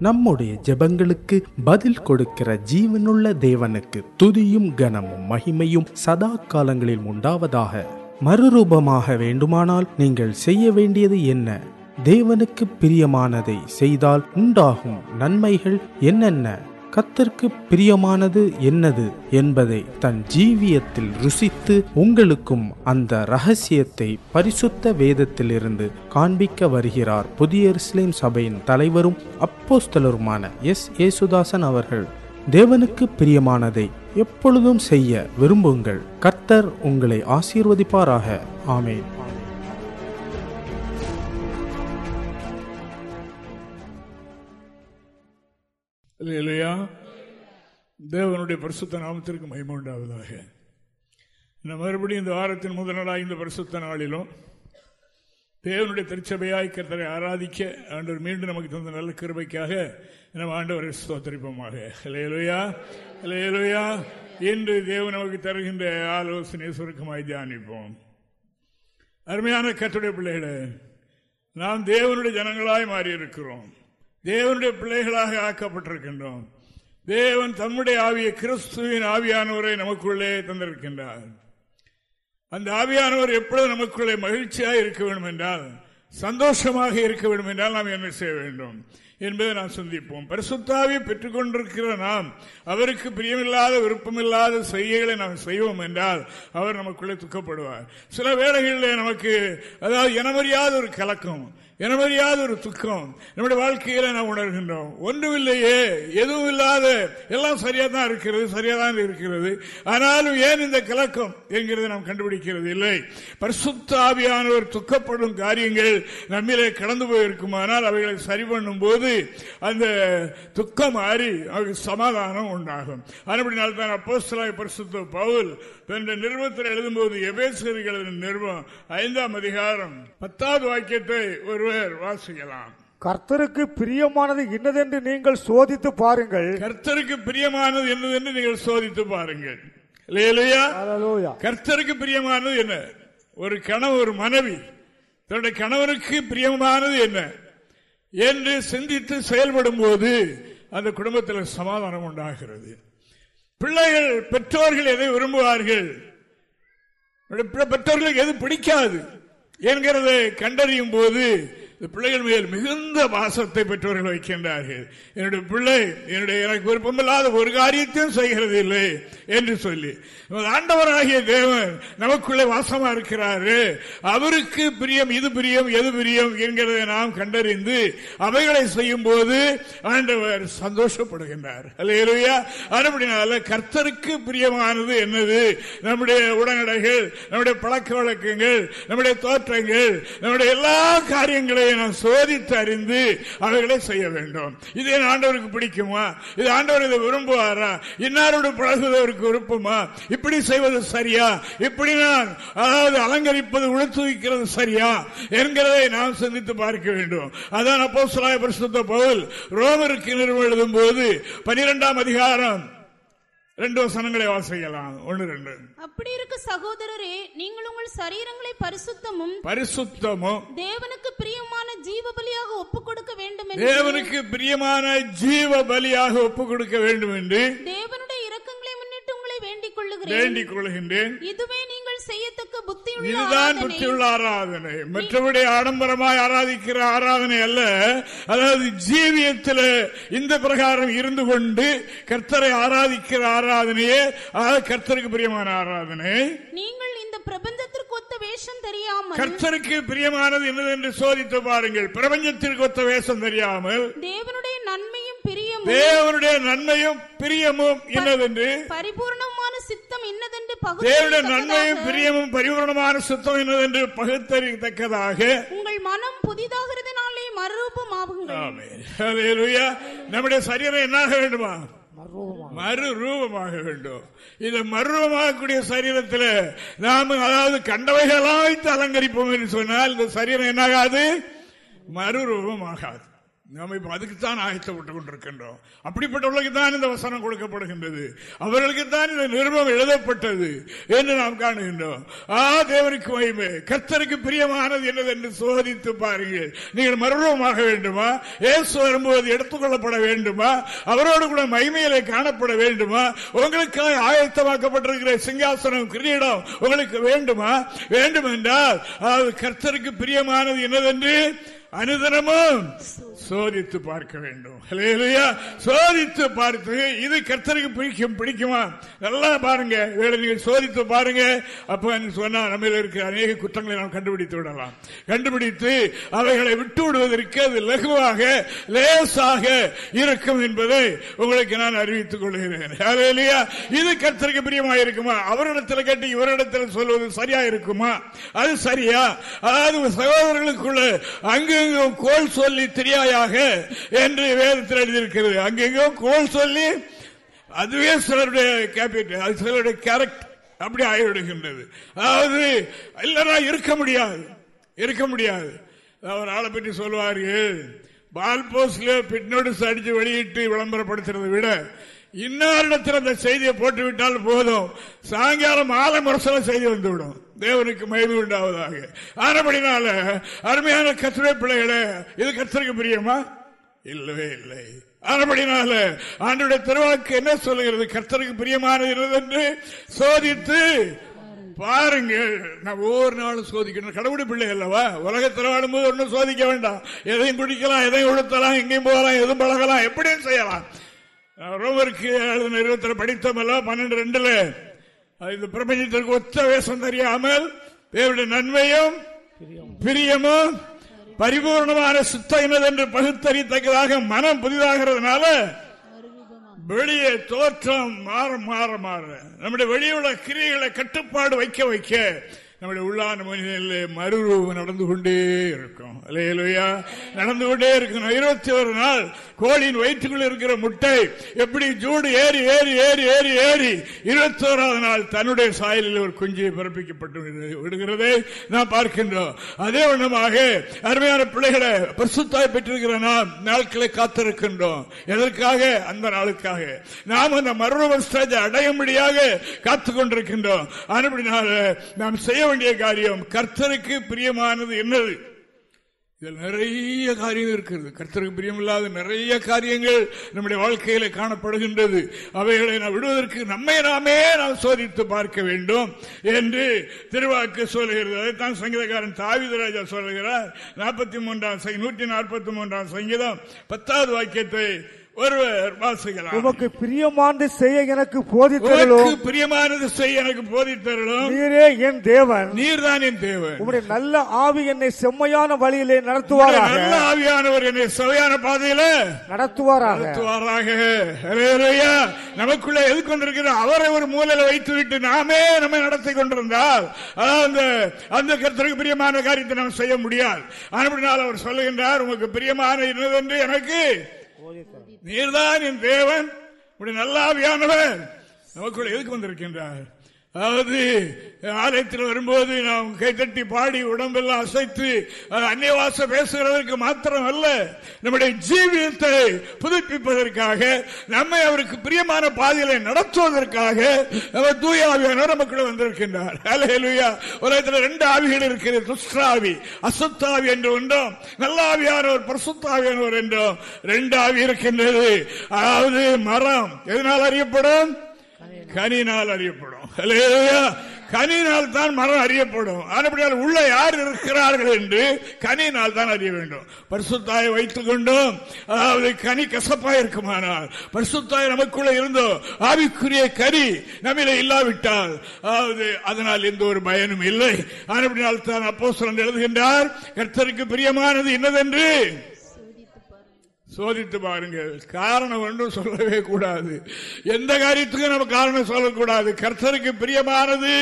நம்முடைய ஜெபங்களுக்கு பதில் கொடுக்கிற ஜீவனுள்ள தேவனுக்கு துதியும் கனமும் மகிமையும் சதா காலங்களில் உண்டாவதாக. மறுரூபமாக வேண்டுமானால் நீங்கள் செய்ய வேண்டியது என்ன? தேவனுக்கு பிரியமானதை செய்தால் உண்டாகும் நன்மைகள் என்னென்ன? கத்திற்கு பிரியமானது என்னது என்பதை தன் ஜீவியத்தில் ருசித்து உங்களுக்கும் அந்த ரகசியத்தை பரிசுத்த வேதத்திலிருந்து காண்பிக்க வருகிறார். புதிய எருசலேம் சபையின் தலைவரும் அப்போஸ்தலருமான எஸ். ஏசுதாசன் அவர்கள் தேவனுக்கு பிரியமானதை எப்பொழுதும் செய்ய விரும்புங்கள். கர்த்தர் உங்களை ஆசீர்வதிப்பாராக. ஆமேன். இல்லையா தேவனுடைய பரிசுத்த நாமத்திற்கு மகிமை உண்டாவதாக. நான் மறுபடியும் இந்த வாரத்தின் முதல் நாளாக இந்த பரிசுத்த நாளிலும் தேவனுடைய திருச்சபையாய் கர்த்தரை ஆராதிக்க ஆண்டவர் மீண்டும் நமக்கு தந்த நல்ல கிருபைக்காக நம்ம ஆண்டவரை சோத்தரிப்போமாக இலையலுயா இலையலுயா இன்று தேவன் நமக்கு தருகின்ற ஆலோசனை சுருக்கமாய் தியானிப்போம். அருமையான கட்டுடைய பிள்ளைகளை நாம் தேவனுடைய ஜனங்களாய் மாறியிருக்கிறோம். தேவனுடைய பிள்ளைகளாக ஆக்கப்பட்டிருக்கின்றோம். தேவன் தம்முடைய ஆவிய கிறிஸ்துவின் ஆவியானவரை நமக்குள்ளே தந்திருக்கின்றார். அந்த ஆவியானவர் எப்பொழுது நமக்குள்ளே மகிழ்ச்சியாக இருக்க வேண்டும் என்றால் சந்தோஷமாக இருக்க வேண்டும் என்றால் நாம் என்ன செய்ய வேண்டும் என்பதை நாம் சிந்திப்போம். பரிசுத்தாவி பெற்றுக்கொண்டிருக்கிற நாம் அவருக்கு பிரியமில்லாத விருப்பமில்லாத செய்கைகளை நாம் செய்வோம் என்றால் அவர் நமக்குள்ளே துக்கப்படுவார். சில வேளைகளில் நமக்கு அதாவது இனமறியாத ஒரு கலக்கம் எனமறியாத ஒரு துக்கம் நம்முடைய வாழ்க்கையில நாம் உணர்கின்றோம். ஒன்றுமில்லையே எதுவும் இல்லாத எல்லாம் சரியா தான் இருக்கிறது சரியா தான் இருக்கிறது. ஆனாலும் ஏன் இந்த கலக்கம் என்கிறத நாம் கண்டுபிடிக்கிறது இல்லை. பரிசுத்த ஆவியானவர் துக்கப்படும் காரியங்கள் நம்மிலே கடந்து போயிருக்குமானால் அவைகளை சரி பண்ணும் போது அந்த துக்கம் மாறி அவருக்கு சமாதானம் உண்டாகும். அதுபடினால் தான் அப்போஸ்தலாய் பரிசுத்த பவுல் என்ற நிறுவத்தில் எழுதும்போது எபேசர்கள் நிறுவம் ஐந்தாம் அதிகாரம் பத்தாவது வாக்கியத்தை ஒருவர் வாசிக்கலாம் கர்த்தருக்கு பிரியமானது என்னதென்று நீங்கள் சோதித்து பாருங்கள். கர்த்தருக்கு பிரியமானது என்னதென்று நீங்கள் சோதித்து பாருங்கள். கர்த்தருக்கு பிரியமானது என்ன? ஒரு கணவன் ஒரு மனைவி. தன்னுடைய கணவனுக்கு பிரியமானது என்ன? என்று சிந்தித்து செயல்படும் போது அந்த குடும்பத்தில் சமாதானம் உண்டாகிறது. பிள்ளைகள் பெற்றோர்கள் எதை விரும்புவார்கள்? பெற்றோர்களுக்கு எது பிடிக்காது? என்கிறதை கண்டறியும் போது பிள்ளைகள் மேல் மிகுந்த வாசத்தை பெற்றவர்கள் வைக்கின்றார்கள். என்னுடைய பிள்ளை என்னுடைய எனக்கு விருப்பமில்லாத ஒரு காரியத்தையும் செய்கிறது இல்லை என்று சொல்லி. ஆண்டவராகிய தேவன் நமக்குள்ளே வாசமா இருக்கிறாரு. அவருக்கு பிரியம் இது பிரியம் எது பிரியம் என்கிறதை நாம் கண்டறிந்து அவைகளை செய்யும் போது ஆண்டவர் சந்தோஷப்படுகின்றார். அல்லையா அப்படினால கர்த்தருக்கு பிரியமானது என்னது? நம்முடைய உடனடைகள் நம்முடைய பழக்க வழக்கங்கள் நம்முடைய தோற்றங்கள் நம்முடைய எல்லா காரியங்களையும் நாம் சோதித்து அறிந்து அவைகளை செய்ய வேண்டும். இது ஆண்டவருக்கு பிடிக்குமா? இது ஆண்டவர் இதை விரும்புவாரா? இன்னாரோடு பழகுவதற்கு விருப்பமா? இப்படி செய்வது சரியா? இப்படி நான் அதாவது அலங்கரிப்பது உளுத்து சரியா? என்கிறதை நாம் சிந்தித்து பார்க்க வேண்டும். அதான் அப்போ சுலாய பரிசுத்த பவுல் ரோமருக்கு நிறுவனம் எழுதும் போது பனிரெண்டாம் அதிகாரம் ரெண்டு வசனங்களை வாசிக்கலாம் ஒன்னு ரெண்டு. அப்படி இருக்க சகோதரரே நீங்கள் உங்கள் சரீரங்களை பரிசுத்தமும் பரிசுத்தமும் தேவனுக்கு பிரியமான ஜீவ பலியாக ஒப்பு கொடுக்க வேண்டும் தேவனுக்கு பிரியமான ஜீவ பலியாக ஒப்பு கொடுக்க வேண்டும் என்று தேவனுடைய இரக்கங்களை முன்னிட்டு உங்களை வேண்டிக் கொள்ளுகிறேன். வேண்டிக் கொள்கின்றேன். இதுவே நீங்கள் செய்யத்தக்க புத்தி இதுதான் புத்தியுள்ள ஆராதனை. மற்றபடி ஆடம்பரமாய் ஆராதிக்கிற ஆராதனை அல்ல. அதாவது ஜீவியத்தில் இந்த பிரகாரம் இருந்து கொண்டு கர்த்தரை ஆராதிக்கிற ஆராதனையே. கர்த்தருக்கு பிரியமான ஆராதனை. நீங்கள் இந்த பிரபஞ்சத்திற்கு ஒத்த வேஷம் தெரியாமல் கர்த்தருக்கு பிரியமானது என்னது என்று சோதித்து பாருங்கள். பிரபஞ்சத்திற்கு ஒத்த வேஷம் தெரியாமல் தேவனுடைய நன்மையும் பிரியமும் தேவனுடைய நன்மையும் பிரியமும் என்னதென்று? பரிபூர்ணமான சித்தம் என்னதென்று தேவனுடைய நன்மையும் பிரியமும் பரிபூர்ணமான சித்தம் என்னதென்று பகுத்தறியத்தக்கதாக உங்கள் மனம் புதிதாகிறதுனாலே மறுரூபம் ஆகுங்கள். நம்முடைய சரீரம் என்னாக வேண்டுமா? மறு ரூபமாக வேண்டும். இந்த மறுரூபமாகக்கூடிய சரீரத்தில் நாம் அதாவது கண்டவைகளாக வைத்து அலங்கரிப்போம் என்று சொன்னால் இந்த சரீரம் என்னாகாது? மறுரூபமாகாது. நாம் இப்ப அதுக்குத்தான் ஆயத்தப்பட்டுக் கொண்டிருக்கின்றோம். அப்படிப்பட்டவர்களுக்கு தான் இந்த வசனம் கொடுக்கப்படுகின்றது. அவர்களுக்கு தான் இந்த நிருபம் எழுதப்பட்டது என்று நாம் காணுகின்றோம். ஆ தேவனுக்கு மகிமை. கர்த்தருக்கு பிரியமானது என்னது என்று சோதித்து பாருங்கள். நீங்கள் மறுரூபமாக வேண்டுமா? ஏசு வரும்போது எடுத்துக்கொள்ளப்பட வேண்டுமா? அவரோடு கூட மகிமையிலே காணப்பட வேண்டுமா? உங்களுக்காக ஆயத்தமாக்கப்பட்டிருக்கிற சிங்காசனம் கிரீடம் உங்களுக்கு வேண்டுமா? வேண்டும் என்றால் அது கர்த்தருக்கு பிரியமானது என்னதென்று? அனுதனமும் சோதித்து பார்க்க வேண்டும். சோதித்து பார்த்து இது கர்த்தருக்கு பிடிக்கும் பிடிக்குமா? நல்லா பாருங்க. வேலை நீங்கள் சோதித்து பாருங்க. அப்ப சொன்னா நம்ம இருக்கிற அநேக குற்றங்களை நாம் கண்டுபிடித்து விடலாம். கண்டுபிடித்து அவைகளை விட்டு விடுவதற்கு அது லகுவாக லேசாக இருக்கும் என்பதை உங்களுக்கு நான் அறிவித்துக் கொள்கிறேன். இது கர்த்தருக்கு பிரியமா இருக்குமா? அவரிடத்தில் கேட்டு இவரிடத்தில் சொல்வது சரியா இருக்குமா? அது சரியா? அதாவது சகோதரர்களுக்குள்ள அங்கு கோல் சொல்லி தெரியாது தெரியாயாக என்று வேதத்தில் எழுதியிருக்கிறது. அங்கெங்கோ கோல் சொல்லி அதுவே சிலருடைய கேபிட்டல் அது சிலருடைய கேரக்டர் அப்படி ஆகிவிடுகின்றது அதாவது இல்லைனா இருக்க முடியாது. இருக்க முடியாது. அவர் ஆளை பற்றி சொல்வார்கள். பால் போஸ்ட்ல பின்னோடிஸ் அடிச்சு வெளியிட்டு விளம்பரப்படுத்துறதை விட இன்னாரிடத்தில் அந்த செய்தியை போட்டு விட்டால் போதும். சாயங்காலம் மாலை முரசல செய்தி வந்துவிடும். தேவனுக்கு மகிமை உண்டாவதாக. ஆனபடினால அருமையான கத்திரை பிள்ளைகளே இது கத்திரிக்கு பிரியமா? இல்லவே இல்லை. ஆனபடினால ஆண்டுடைய திருவாக்கு என்ன சொல்லுகிறது? கர்த்தருக்கு பிரியமானது என்று சோதித்து பாருங்கள். நான் ஒவ்வொரு நாளும் சோதிக்கணும். கடவுடி பிள்ளை அல்லவா? உலகத்தில் வாடும்போது ஒன்றும் சோதிக்க வேண்டாம். எதையும் குடிக்கலாம் எதையும் உடுத்தலாம் எங்கேயும் போகலாம் எதுவும் பழகலாம் எப்படியும் செய்யலாம். ரோமருக்கு இருபத்தில் படித்தமல்ல பன்னெண்டு ரெண்டுல. இந்த பிரபஞ்சத்திற்கு ஒத்த வேஷம் தெரியாமல் தேவனுடைய நன்மையும் பிரியமும் பரிபூர்ணமான சுத்தம் என்னதென்று பகுத்தறித்தக்கதாக மனம் புதிதாகிறதுனால வெளியே தோற்றம் மாற மாற மாற. நம்முடைய வெளியுள்ள கிரியைகளை கட்டுப்பாடு வைக்க வைக்க நம்முடைய உள்ளான மனிதனில் மறுரூபம் நடந்து கொண்டே இருக்கும். இல்லையா நடந்து கொண்டே இருக்கணும். இருபத்தி ஒரு நாள் கோழியின் வயிற்றுக்குள் இருக்கிற முட்டை எப்படி ஜூடு ஏறி ஏறி ஏறி ஏறி ஏறி இருபத்தி ஓராவது நாள் தன்னுடைய சாயலில் ஒரு குஞ்சியை பிறப்பிக்கப்பட்டு விடுகிறதை நாம் பார்க்கின்றோம். அதே வண்ணமாக அருமையான பிள்ளைகளை பிரசுத்தாய் பெற்றிருக்கிற நாம் நாட்களை காத்திருக்கின்றோம். எதற்காக? அந்த நாளுக்காக. நாம் அந்த மறுரூப ஸ்டேஜ் அடையும்படியாக காத்துக் கொண்டிருக்கின்றோம் அப்படினால நாம் செய்ய வேண்டிய காரியம் கர்த்தருக்கு பிரியமானது என்னது? இதில் நிறைய காரியம் இருக்கிறது. கர்த்தருக்கு பிரியமில்லாத நிறைய காரியங்கள் நம்முடைய வாழ்க்கையில காணப்படுகின்றது. அவைகளை நாம் விடுவதற்கு நம்மை நாமே நாம் சோதித்து பார்க்க வேண்டும் என்று திருவாக்கு சொல்கிறது அதைத்தான் சங்கீதக்காரன் தாவிதராஜா சொல்கிறார் நாற்பத்தி மூன்றாம் நூற்றி நாற்பத்தி மூன்றாம் சங்கீதம் பத்தாவது வாக்கியத்தை ஒருவர் வாசிக்கலாம். உமக்கு பிரியமானது செய்ய எனக்கு போதித்தருளும் உனக்கு பிரியமானது செய்ய எனக்கு போதித்தருளும் நீரே என் தேவன். நீர்தான் என் தேவன். உம்முடைய நல்ல ஆவி என்னை செம்மையான வழியிலே நடத்துவாராக. நல்ல ஆவியானவர் என்னை சவையான பாதையில நடத்துவாராக. நடத்துவாராக. நமக்குள்ள எது கொண்டிருக்கிற அவரை ஒரு மூலையில வைத்து விட்டு நாமே நம்மை நடத்தி கொண்டிருந்தால் அதாவது அந்த அந்த கருத்தருக்கு பிரியமான காரியத்தை நாம் செய்ய முடியாது. அப்படினால் அவர் சொல்லுகின்றார் உமக்கு பிரியமான என்னதென்று எனக்கு நீர்தான் என் தேவன். உடைய நல்லாவியானவர். நமக்குள்ள எதுக்கு வந்திருக்கின்றார்? அதாவது ஆலயத்தில் வரும்போது நாம் கைத்தட்டி பாடி உடம்பெல்லாம் அசைத்து அஹ், அந்நியவாச பேசுகிறதற்கு மாத்திரம் அல்ல நம்முடைய ஜீவியத்தை புதுப்பிப்பதற்காக நம்மை அவருக்கு பிரியமான பாதையில நடத்துவதற்காக நம்ம தூய ஆவியானவர் நமக்குள்ள வந்திருக்கின்றார். அலையலுயா உலகத்தில் ரெண்டு ஆவிகள் இருக்கிறது. துஷ்டாவி அசுத்தாவி என்று ஒன்றும். நல்ல ஆவியானவர் பரிசுத்தாவியானவர் என்றும். ரெண்டு ஆவி இருக்கின்றது. அதாவது மரம். எதனால் அறியப்படும்? கனினால் அறியப்படும். கனினால் தான் மரம் அறியப்படும். அப்படியால் உள்ள யார் இருக்கிறார்கள் என்று கனினால் தான் அறிய வேண்டும். பரிசுத்தாயை வைத்துக் கொண்டும். அதாவது கனி கசப்பாய் இருக்குமானால் பரிசுத்தாய் நமக்குள்ள இருந்தோ ஆவிக்குரிய கனி நம்மில இல்லாவிட்டால் அதாவது அதனால் எந்த ஒரு பயனும் இல்லை. அப்படினால் தான் அப்போ எழுதுகின்றார் கர்த்தருக்கு பிரியமானது என்னதென்று சோதித்து பாருங்கள். காரணம் ஒன்றும் சொல்லவே கூடாது. எந்த காரியத்துக்கும் நம்ம காரணம் சொல்லக்கூடாது. கர்த்தருக்கு பிரியமானது.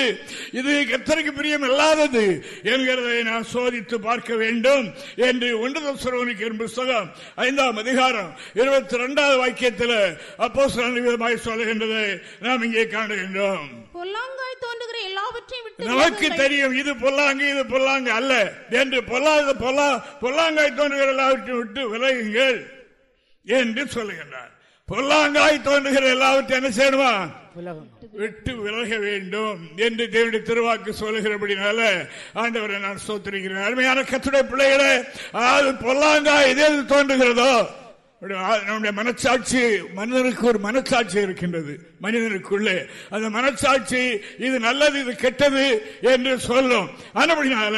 இது கர்த்தருக்கு பிரியம் இல்லாதது என்கிறதை நான் சோதித்து பார்க்க வேண்டும் என்று ஒன்றுதல் சுரவனிக்கிற புஸ்தகம் ஐந்தாம் அதிகாரம் இருபத்தி இரண்டாவது வாக்கியத்தில் அப்போ விதமாய் சொல்லுகின்றதை நாம் இங்கே காணுகின்றோம். பொல்லாங்காய் தோன்றுகிற எல்லாவற்றையும் நமக்கு. தெரியும் இது பொல்லாங்கு இது பொல்லாங்கு அல்ல. என்று பொல்லாத பொல்லா பொல்லாங்காய் தோன்றுகிற எல்லாவற்றையும் விட்டு விலகுங்கள். என்று சொல்லுகின்றார். பொல்லாங்காய் தோன்றுகிற எல்லாவற்றையும் என்ன செய்யணுமா? விட்டு விலக வேண்டும் என்று தேவனுடைய திருவாக்கு சொல்லுகிறபடினால ஆண்டவரை நான் சோத்திருக்கிறேன். அருமையான கத்துடைய பிள்ளைகளே அதாவது பொல்லாங்காய் எது தோன்றுகிறதோ நம்முடைய மனச்சாட்சி மனிதனுக்கு ஒரு மனச்சாட்சி இருக்கின்றது மனிதனுக்குள்ளே. அந்த மனச்சாட்சி இது நல்லது இது கெட்டது என்று சொல்லும். ஆனபடினால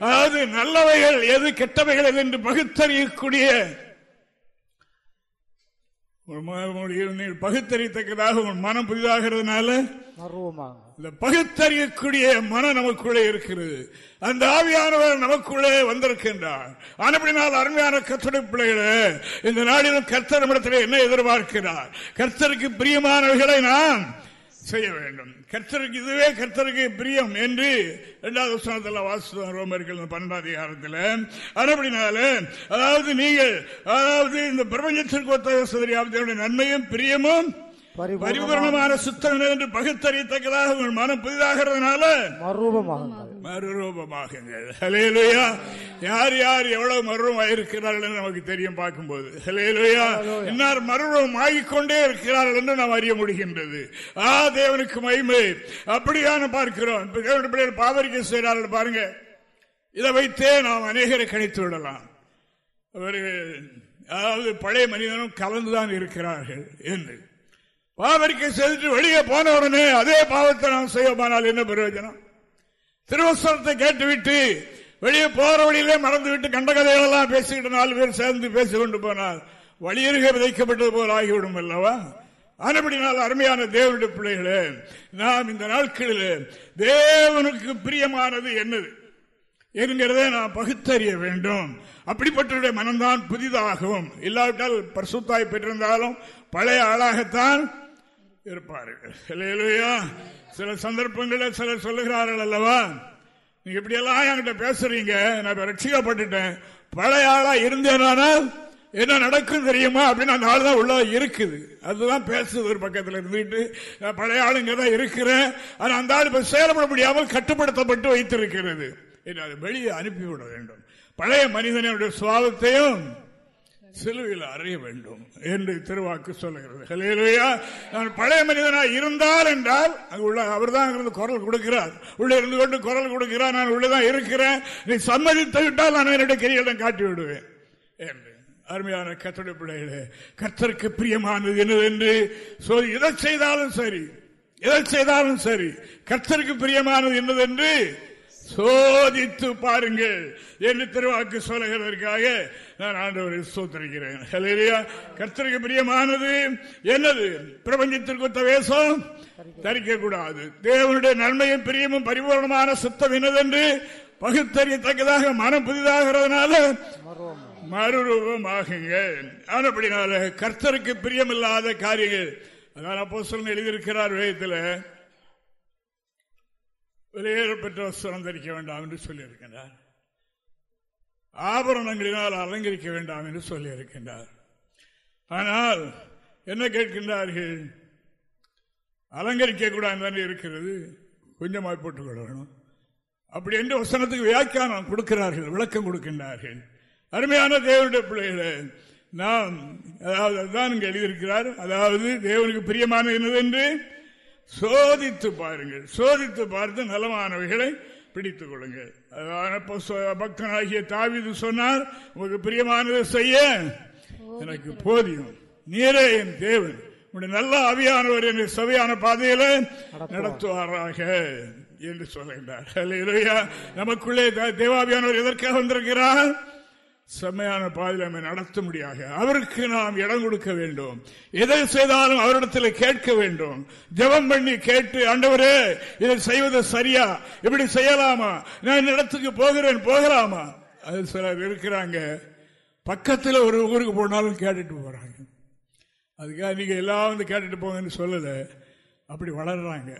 அதாவது நல்லவைகள் எது கெட்டவைகள் எது என்று பகுத்தறியக்கூடிய நீங்கள் பகுத்தறியத்தக்கதாக உங்கள் மனம் புதிதாகிறதுனால இந்த பகுத்தறியக்கூடிய மனம் நமக்குள்ளே இருக்கிறது. அந்த ஆவியானவர் நமக்குள்ளே வந்திருக்கின்றார். ஆனப்படினால் அருமையான கத்துடைய பிள்ளைகளே இந்த நாளிலும் கர்த்தர் நம்மிடத்தில் என்ன எதிர்பார்க்கிறார்? கர்த்தருக்கு பிரியமானவைகளை நாம் செய்ய வேண்டும். கர்த்தருக்கு இதுவே கர்த்தருக்கு பிரியம் என்று இரண்டாவது வசனத்தில் வாசித்தோம் ரோமர்கள் பன்னெண்டாம் அதிகாரத்தில் அதுபடினால அதாவது நீங்கள் அதாவது இந்த பிரபஞ்சத்திற்கு ஒத்த சதுரியாவதனுடைய நன்மையும் பிரியமும் பரிபூர்ணமான சுத்தம் என்று பகுத்தறியத்தக்கதாக உங்கள் மனம் புதிதாகிறதுனால மறுரூபமாக மறுரூபமாகுங்கள் ஹலேலுயா யார் யார் எவ்வளவு மறுரூபம் இருக்கிறார்கள் என்று நமக்கு தெரியும் பார்க்கும்போது. ஹலேலுயா இன்னார் மறுரூபம் ஆகிக்கொண்டே இருக்கிறார்கள் என்று நாம் அறிய முடிகின்றது. ஆ தேவனுக்கு மகிமை. அப்படியான பார்க்கிறோம். பிள்ளைகள் பாவரிக்கை செய்கிறார்கள் பாருங்க. இதை வைத்தே நாம் அநேகரை கணித்து விடலாம். அவர்கள் அதாவது பழைய மனிதனும் கலந்துதான் இருக்கிறார்கள் என்று. பாவரிக்கை செய்துட்டு வெளியே போன உடனே அதே பாவத்தை நாம் செய்வோமானால் என்ன பிரயோஜனம்? திருவசனத்தை கேட்டுவிட்டு வெளியே போற வழியிலே மறந்து விட்டு கண்ட கதைகளெல்லாம் பேசிக்கிட்டு நாலு பேர் சேர்ந்து பேசிக் கொண்டு போனால் வழியருகே விதைக்கப்பட்டது போல் ஆகிவிடும் அல்லவா? ஆனபடினால் அருமையான தேவனுடைய பிள்ளைகளே நாம் இந்த நாட்களில் தேவனுக்கு பிரியமானது என்னது? என்கிறதை நாம் பகுத்தறிய வேண்டும். அப்படிப்பட்ட மனம்தான் புதிதாகவும் இல்லாவிட்டால் பர்சுத்தாய் பெற்றிருந்தாலும் பழைய ஆளாகத்தான் இருப்பார்கள். இல்லையா சில சந்தர்ப்பங்களில் சிலர் சொல்லுகிறார்கள் அல்லவா? நீங்க இப்படி எல்லாம் என்கிட்ட பேசுறீங்க. நான் ரட்சிக்கப்பட்டுட்டேன். பழைய ஆளா இருந்தேனானால் என்ன நடக்கும் தெரியுமா? அப்படின்னு அந்த ஆள் தான் உள்ள இருக்குது. அதுதான் பேசுது ஒரு பக்கத்தில் இருந்துட்டு பழைய ஆளுங்க தான் இருக்கிறேன். ஆனால் அந்த ஆள் இப்ப செயல்பட முடியாமல் கட்டுப்படுத்தப்பட்டு வைத்திருக்கிறது. என்று அதை வெளியே அனுப்பிவிட வேண்டும். பழைய மனிதனுடைய சுவாபத்தையும் சிலுவையில் அறிய வேண்டும் என்று திருவாக்கு சொல்லுகிறது. ஹலேலுயா நான் பழைய மனிதனாக இருந்தால் என்றால் அங்கு உள்ள அவர் தான் இருந்து குரல் கொடுக்கிறார். உள்ளே இருந்து கொண்டு குரல் கொடுக்கிறார். நான் உள்ளதான் இருக்கிறேன். நீ சம்மதித்து விட்டால் நான் என்னுடைய கிரியிடம் காட்டி விடுவேன். என்று அருமையான கத்தோட பிள்ளைகளே கர்த்தருக்கு பிரியமானது என்னது என்று சொல்லி எதை செய்தாலும் சரி எதை செய்தாலும் சரி கர்த்தருக்கு பிரியமானது என்னது என்று சோதித்து பாருங்கள் என்று திருவாக்கு சொல்லுகிறதற்காக நான் ஆண்டவரை சோத்தரிக்கிறேன். கர்த்தருக்கு பிரியமானது. என்னது? பிரபஞ்சத்திற்கு ஒத்த வேஷம்? தரிக்க கூடாது தேவனுடைய நன்மையும் பிரியமும் பரிபூர்ணமான சுத்தம் என்னதென்று பகுத்தறியத்தக்கதாக மனம் புதிதாகிறதுனால மறுரூபமாகுங்க ஆனப்படினால கர்த்தருக்கு பிரியமில்லாத காரியங்கள். அதான் அப்போ சொல்ல எழுதியிருக்கிறார் வேதத்தில். பெற்ற வஸ்திரம் தரிக்க வேண்டாம் என்று சொல்லியிருக்கின்றார். ஆபரணங்களினால் அலங்கரிக்க வேண்டாம் என்று சொல்லியிருக்கின்றார். ஆனால் என்ன கேட்கின்றார்கள்? அலங்கரிக்க கூடாது இருக்கிறது? கொஞ்சமாய் போட்டுக் கொள்ளணும். அப்படி என்று வசனத்துக்கு வியாக்கியானம் கொடுக்கிறார்கள் விளக்கம் கொடுக்கின்றார்கள். அருமையான தேவனுடைய பிள்ளைகளை நாம் அதாவது அதுதான் இங்கு எழுதியிருக்கிறார். அதாவது தேவனுக்கு பிரியமான என்னது என்று? சோதித்து பாருங்கள். சோதித்து பார்த்து நலமானவைகளை பிடித்துக் கொள்ளுங்கள். பக்தனாகிய தாவிது சொன்னார் உங்களுக்கு பிரியமானதை செய்ய எனக்கு போதியும். நீரே என் தேவன். உடைய நல்ல ஆவியானவர் என்னை சபையான பாதையில நடத்துவாராக என்று சொல்லுகின்றார் நமக்குள்ளே தேவாவியானவர் எதற்காக வந்திருக்கிறார்? செம்மையான பாதையில் நம்மை நடத்த முடியாது அவருக்கு நாம் இடம் கொடுக்க வேண்டும். எதை செய்தாலும் அவரிடத்தில் கேட்க வேண்டும். ஜெபம் பண்ணி கேட்டு ஆண்டவரே இதை செய்வது சரியா? இப்படி செய்யலாமா? நான் இடத்துக்கு போகிறேன் போகலாமா? அது சிலர் இருக்கிறாங்க. பக்கத்தில் ஒரு ஊருக்கு போனாலும் கேட்டுட்டு போறாங்க. அதுக்காக நீங்க எல்லாம் வந்து கேட்டுட்டு போங்கன்னு சொல்லலை. அப்படி வளர்றாங்க.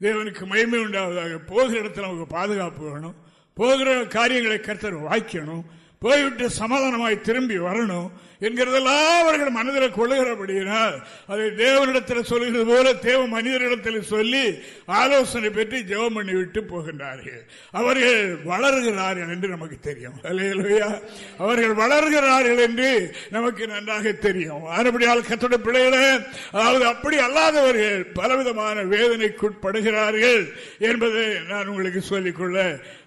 தேவனுக்கு மகிமை உண்டாவதாக போகிற இடத்துல நமக்கு பாதுகாப்பு வேணும். போகிற காரியங்களை கருத்தர் வாய்க்கணும். போய்விட்டு சமாதானமாய் திரும்பி வரணும் என்கிறதெல்லாம் அவர்கள் மனதில் கொள்ளுகிறபடியினால் அதை தேவனிடத்தில் சொல்கிறது போல தேவ மனிதரிடத்தில் சொல்லி ஆலோசனை பெற்று ஜெபம் பண்ணி விட்டு போகின்றார்கள். அவர்கள் வளர்கிறார்கள் என்று நமக்கு தெரியும். அல்லையா அவர்கள் வளர்கிறார்கள் என்று நமக்கு நன்றாக தெரியும். அதுபடியால் கத்தோட பிள்ளைகள அதாவது அப்படி அல்லாதவர்கள் பலவிதமான வேதனைக்குட்படுகிறார்கள் என்பதை நான் உங்களுக்கு சொல்லிக்கொள்ள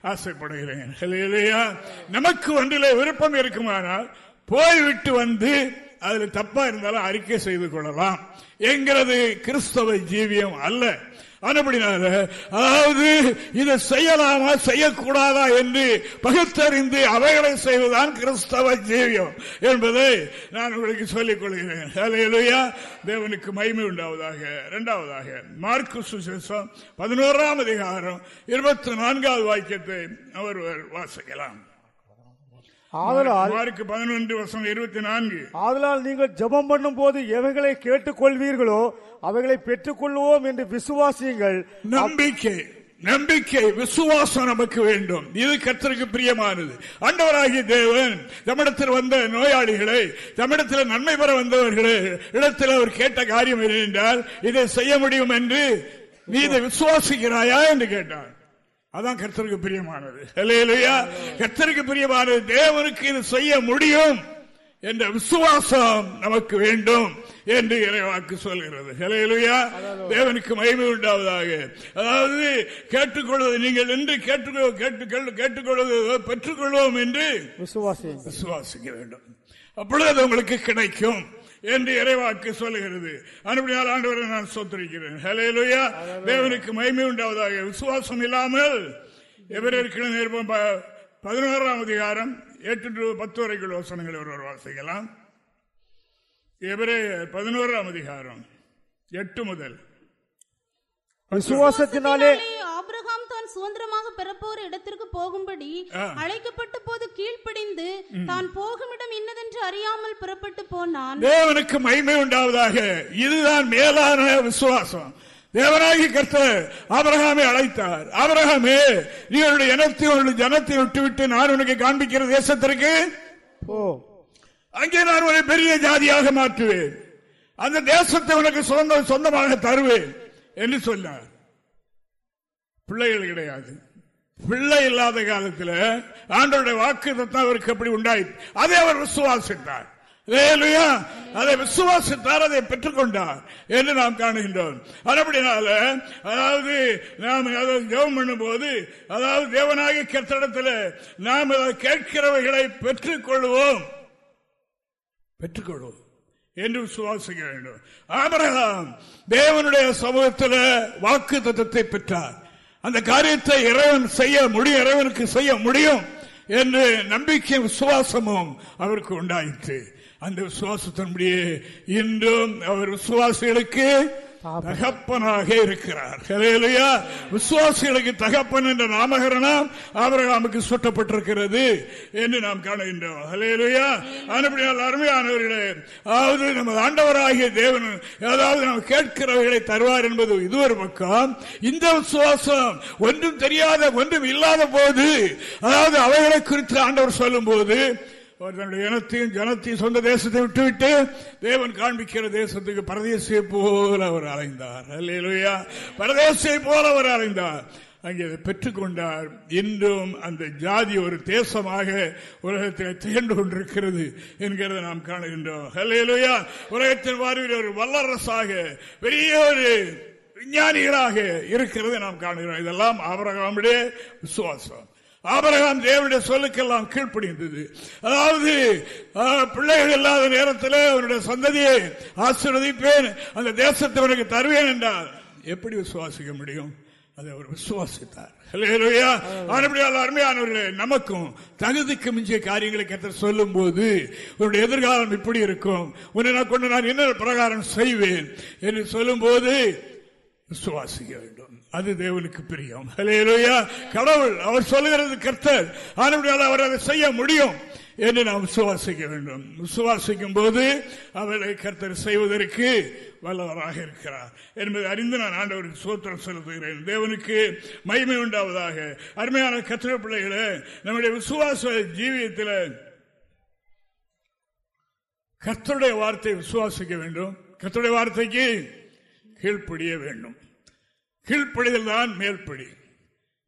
ஆசைப்படுகிறேன். இல்லையா நமக்கு ஒன்றிலே விருப்பம் இருக்குமானால் போய்விட்டு வந்து அதுல தப்பா இருந்தாலும் அறிக்கை செய்து கொள்ளலாம். என்கிறது கிறிஸ்தவ ஜீவியம் அல்ல. அதுபடினால அதாவது இதை செய்யலாமா செய்யக்கூடாதா என்று பகுத்தறிந்து அவைகளை செய்வதுதான் கிறிஸ்தவ ஜீவியம் என்பதை நான் உங்களுக்கு சொல்லிக் கொள்கிறேன். தேவனுக்கு மகிமை உண்டாவதாக. இரண்டாவதாக மார்க்கு சுசேஷம் பதினோராம் அதிகாரம் இருபத்தி நான்காவது வாக்கியத்தை அவர் வாசிக்கலாம். ஆதலால் பதினொன்று வருஷம் இருபத்தி நான்கு ஆதலால் நீங்கள் ஜபம் பண்ணும் போது எவைகளை கேட்டுக் கொள்வீர்களோ அவைகளை பெற்றுக் கொள்வோம் என்று விசுவாசியுங்கள். நம்பிக்கை நம்பிக்கை விசுவாசம் நமக்கு வேண்டும். இது கத்தருக்கு பிரியமானது. அண்டவராகிய தேவன் தமிழத்தில் வந்த நோயாளிகளை தமிழத்தில் நன்மை பெற வந்தவர்களே இடத்தில் அவர் கேட்ட காரியம் என்னென்றால் இதை செய்ய முடியும் என்று நீ இதை விசுவாசிக்கிறாயா என்று கேட்டார். அதான் கர்த்தருக்கு பிரியமானது. கர்த்தருக்கு பிரியமானது. தேவனுக்கு இது செய்ய முடியும் என்ற விசுவாசம் நமக்கு வேண்டும் என்று இறைவாக்கு சொல்கிறது. ஹலையிலுயா தேவனுக்கு மகிமை உண்டாவதாக. அதாவது கேட்டுக்கொள்வது நீங்கள் என்று கேட்டுக்கொள்வது பெற்றுக்கொள்வோம் என்று விசுவாசிக்க வேண்டும். அப்பொழுது உங்களுக்கு கிடைக்கும். என்று இறைவாக்கு சொல்லுகிறது. அனுப்படியால் ஆண்டவரை நான் சொத்திருக்கிறேன் ஹலேலுயா தேவனுக்கு மகிமை உண்டாவதாக. விசுவாசம் இல்லாமல் எவரேற்கனவே நிருபம் பதினோராம் அதிகாரம் எட்டு டு பத்து வரைக்குள்ள வசனங்களை ஒருவர் வாசிக்கலாம். எவரே பதினோராம் அதிகாரம் எட்டு முதல். விசுவாசத்தினாலே தான் சுதந்திரமாக பெறப்போர் இடத்திற்கு போகும்படி அழைக்கப்பட்ட போது கீழ்ப்படிந்து தான் போகும் இடம் இன்னதென்று அறியாமல் புறப்பட்டு போனான். தேவனுக்கு மகிமை உண்டாவதாக. இதுதான் மேலான விசுவாசம். தேவனாகி கர்த்தர் ஆபரகாமை அழைத்தார். ஆபரகாமே நீ உன்னுடைய இனத்தை உன்னுடைய ஜனத்தை விட்டுவிட்டு நான் உனக்கு காண்பிக்கிற தேசத்திற்கு அங்கே நான் உன்னை பெரிய ஜாதியாக மாற்றுவேன். அந்த தேசத்தை உனக்கு சொந்த சொந்தமாக தருவேன் என்று சொன்னார். பிள்ளைகள் கிடையாது. பிள்ளை இல்லாத காலத்தில் ஆண்டோட வாக்கு தத்தம் அவருக்கு அப்படி உண்டாயிற்று? அதை அவர் விசுவாசித்தார். அதை விசுவாசித்தார் அதை பெற்றுக்கொண்டார் என்று நாம் காணுகின்றோம். அப்படினால அதாவது நாம் ஜெபம் பண்ணும் போது அதாவது தேவனாக கத்திடத்தில் நாம் கேட்கிறவைகளை பெற்றுக்கொள்வோம். பெற்றுக்கொள்வோம் என்று விசுவாசிக்க வேண்டும். ஆபரகாம் தேவனுடைய சமூகத்தில் வாக்கு தத்துவத்தை பெற்றார். அந்த காரியத்தை இறைவன் செய்ய முடியும் இறைவனுக்கு செய்ய முடியும் என்று நம்பிக்கை விசுவாசமும் அவருக்கு உண்டாயிற்று. அந்த விசுவாசத்தின்படியே இன்றும் அவர் விசுவாசிகளுக்கு தகப்பனாக இருக்கிறார். விசுவாசிகளுக்கு தகப்பன் என்ற நாமகரணம் ஆபரகாமுக்கு சுட்டப்பட்டிருக்கிறது என்று நாம் காணுகின்றோம். ஹலேலுயா அருமையானவர்களே அதாவது நமது ஆண்டவராகிய தேவன் ஏதாவது நாம் கேட்கிறவர்களை தருவார் என்பது இது ஒரு பக்கம். இந்த விசுவாசம் ஒன்றும் தெரியாத ஒன்றும் இல்லாத போது அதாவது அவைகளை குறித்து ஆண்டவர் சொல்லும் போது அவர் தன்னுடைய இனத்தையும் ஜனத்தையும் சொந்த தேசத்தை விட்டுவிட்டு தேவன் காண்பிக்கிற தேசத்துக்கு பரதேசியை போல அவர் அலைந்தார். அல்லையா பரதேசியை போல அவர் அலைந்தார். அங்கே பெற்றுக்கொண்டார். இன்றும் அந்த ஜாதி ஒரு தேசமாக உலகத்தில் திகழ்ந்து கொண்டிருக்கிறது என்கிறத நாம் காணுகின்றோம். ஹலேலுயா உலகத்தின் வாழ்வில் ஒரு வல்லரசாக பெரிய ஒரு விஞ்ஞானிகளாக இருக்கிறது நாம் காணுகிறோம். இதெல்லாம் அவரகமுடைய விசுவாசம். ஆபரகாம் தேவனுடைய சொல்லுக்கெல்லாம் கீழ்ப்படிந்தது. அதாவது பிள்ளைகள் இல்லாத நேரத்தில் அவருடைய சந்ததியை ஆசிர்வதிப்பேன் அந்த தேசத்தை உனக்கு தருவேன் என்றால் எப்படி விசுவாசிக்க முடியும்? அதை அவர் விசுவாசித்தார். அருமையானவர்களே நமக்கும் தகுதிக்கு மிஞ்சிய காரியங்களை கற்று சொல்லும் போது உன்னுடைய எதிர்காலம் இப்படி இருக்கும். உன்னை நான் கொண்டு நான் என்ன பிரகாரம் செய்வேன் என்று சொல்லும் போது விசுவாசிக்க வேண்டும். அது தேவனுக்கு பிரியம். கடவுள் அவர் சொல்லுகிறது கர்த்தர். ஆனால் அவர் அதை செய்ய முடியும் என்று நாம் விசுவாசிக்க வேண்டும். விசுவாசிக்கும் போது அவரை கர்த்தர் செய்வதற்கு வல்லவராக இருக்கிறார். என்பதை அறிந்து நான் ஆண்டவருக்கு சோத்திரம் செலுத்துகிறேன். தேவனுக்கு மகிமை உண்டாவதாக. அருமையான கத்திர பிள்ளைகளை நம்முடைய விசுவாச ஜீவியத்தில் கர்த்தருடைய வார்த்தை விசுவாசிக்க வேண்டும். கர்த்தருடைய வார்த்தைக்கு கீழ்ப்படிய வேண்டும். கீழ்ப்படிதல் தான் மேல்படி.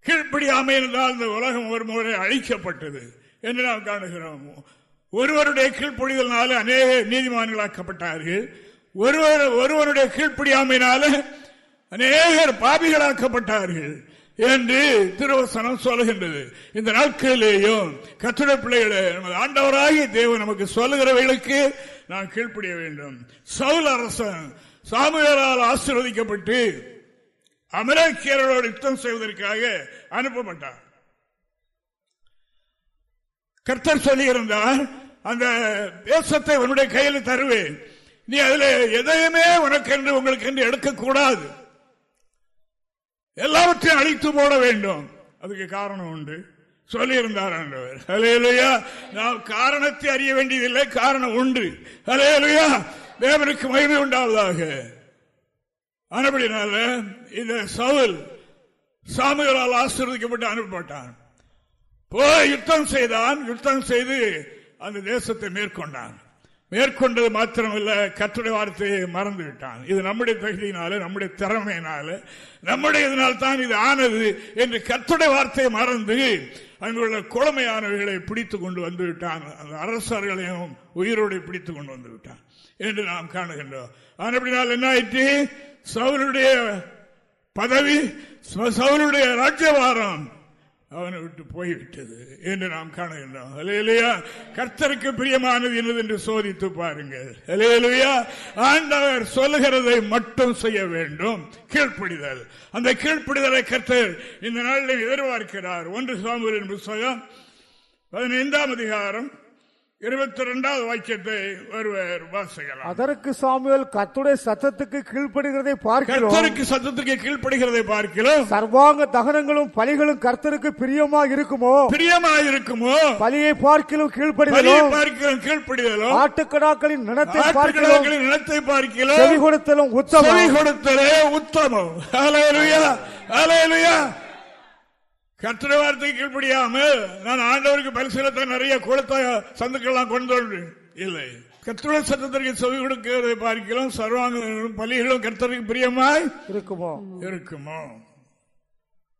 கீழ்ப்படியாமை என்றால் இந்த உலகம் ஒரு முறை அழிக்கப்பட்டது என்று நாம் காணுகிறோம். ஒருவருடைய கீழ்ப்படிதல்னால அநேக நீதிமான்களாக்கப்பட்டார்கள். ஒருவர் ஒருவருடைய கீழ்ப்படியாமையினால அநேகர் பாபிகளாக்கப்பட்டார்கள் என்று திருவசனம் சொல்லுகின்றது. இந்த நாட்களிலேயும் கத்திர பிள்ளைகளை நமது ஆண்டவராகி தேவன் நமக்கு சொல்லுகிறவர்களுக்கு நாம் கீழ்ப்படிய வேண்டும். சவுல் அரசன் சாமுவேலால் ஆசீர்வதிக்கப்பட்டு அமெரிக்கர்களோடு யுத்தம் செய்வதற்காக அனுப்பப்பட்டார் கர்த்தர் சொல்லியிருந்தார் அந்த தேசத்தை உன்னுடைய கையில் தருவேன். நீ அதுல எதையுமே உனக்கென்று உங்களுக்கு என்று எடுக்கக்கூடாது. எல்லாவற்றையும் அழித்து போட வேண்டும். அதுக்கு காரணம் உண்டு. சொல்லியிருந்தார் அலையலுயா நாம் காரணத்தை அறிய வேண்டியதில்லை காரணம் உண்டு. அலையலுயா தேவனுக்கு மகிமை உண்டாவதாக. ஆனபடினால இந்த சவுல் சாமிகளால் ஆசீர்வதிக்கப்பட்டு அனுப்பப்பட்டான். போய் யுத்தம் செய்தான். யுத்தம் செய்து அந்த தேசத்தை மேற்கொண்டான். மேற்கொண்டது மாத்திரமல்ல கற்றுடைய வார்த்தையை மறந்து விட்டான். இது நம்முடைய தகுதியினால நம்முடைய திறமையினால நம்முடைய இதனால் தான் இது ஆனது என்று கற்றுடைய வார்த்தையை மறந்து அங்குள்ள குழமையானவர்களை பிடித்து கொண்டு வந்து விட்டான். அந்த அரசர்களையும் உயிரோடு பிடித்து கொண்டு வந்து விட்டான். என்று நாம் காணுகின்றோம். ஆனால் என்ன ஆயிற்று? சவுளுடைய பதவி சவுளுடைய ராஜ்யவாரம் அவனை விட்டு போய்விட்டது என்று நாம் காணுகின்றோம். அலையலையா கர்த்தருக்கு பிரியமானது என்னது என்று சோதித்து பாருங்கள். அலையலையா ஆண்டவர் சொல்லுகிறதை மட்டும் செய்ய வேண்டும். கீழ்ப்பிடிதல். அந்த கீழ்ப்பிடிதலை கர்த்தர் இந்த நாளில் எதிர்பார்க்கிறார். ஒன்று சாமுவின் புத்தகம் பதினைந்தாம் அதிகாரம் இருபத்தி ரெண்டாவது வாக்கியத்தை ஒருவர் வாசிக்கலாம். அதற்கு சாமுவேல் கத்துடைய சத்தத்துக்கு கீழ்ப்படுகிறதை பார்க்கிறோம். கர்த்தருக்கு சத்தத்துக்கு கீழ்ப்படுகிறதை பார்க்கிறோம். சர்வாங்க தகனங்களும் பலிகளும் கர்த்தருக்கு பிரியமா இருக்குமோ பிரியமா இருக்குமோ பலியை பார்க்கிலும் பலியை கீழ்ப்படுகிறோம். பார்க்கிறோம் கீழ்ப்படுதலும் ஆட்டுக்கடாக்களின் நினத்தை பார்க்கிறோம். நிலத்தை பார்க்கிறோம். செவி கொடுத்தலும் செவி உத்தமம் கொடுத்தலே உத்தமம். ஹalleluya ஹalleluya கர்த்தர் வார்த்தை கீழ்ப்படியாமல் நான் ஆண்டவருக்கு பரிசீலத்தை நிறைய கொடுத்த சந்துக்கெல்லாம் கொண்டு. இல்லை. கர்த்தருடைய சத்தத்திற்கு செவி கொடுக்கிறதை பார்க்கிறோம் சர்வாங்க பலிகளும் கர்த்தருக்கு பிரியமாய் இருக்குமோ? இருக்குமோ?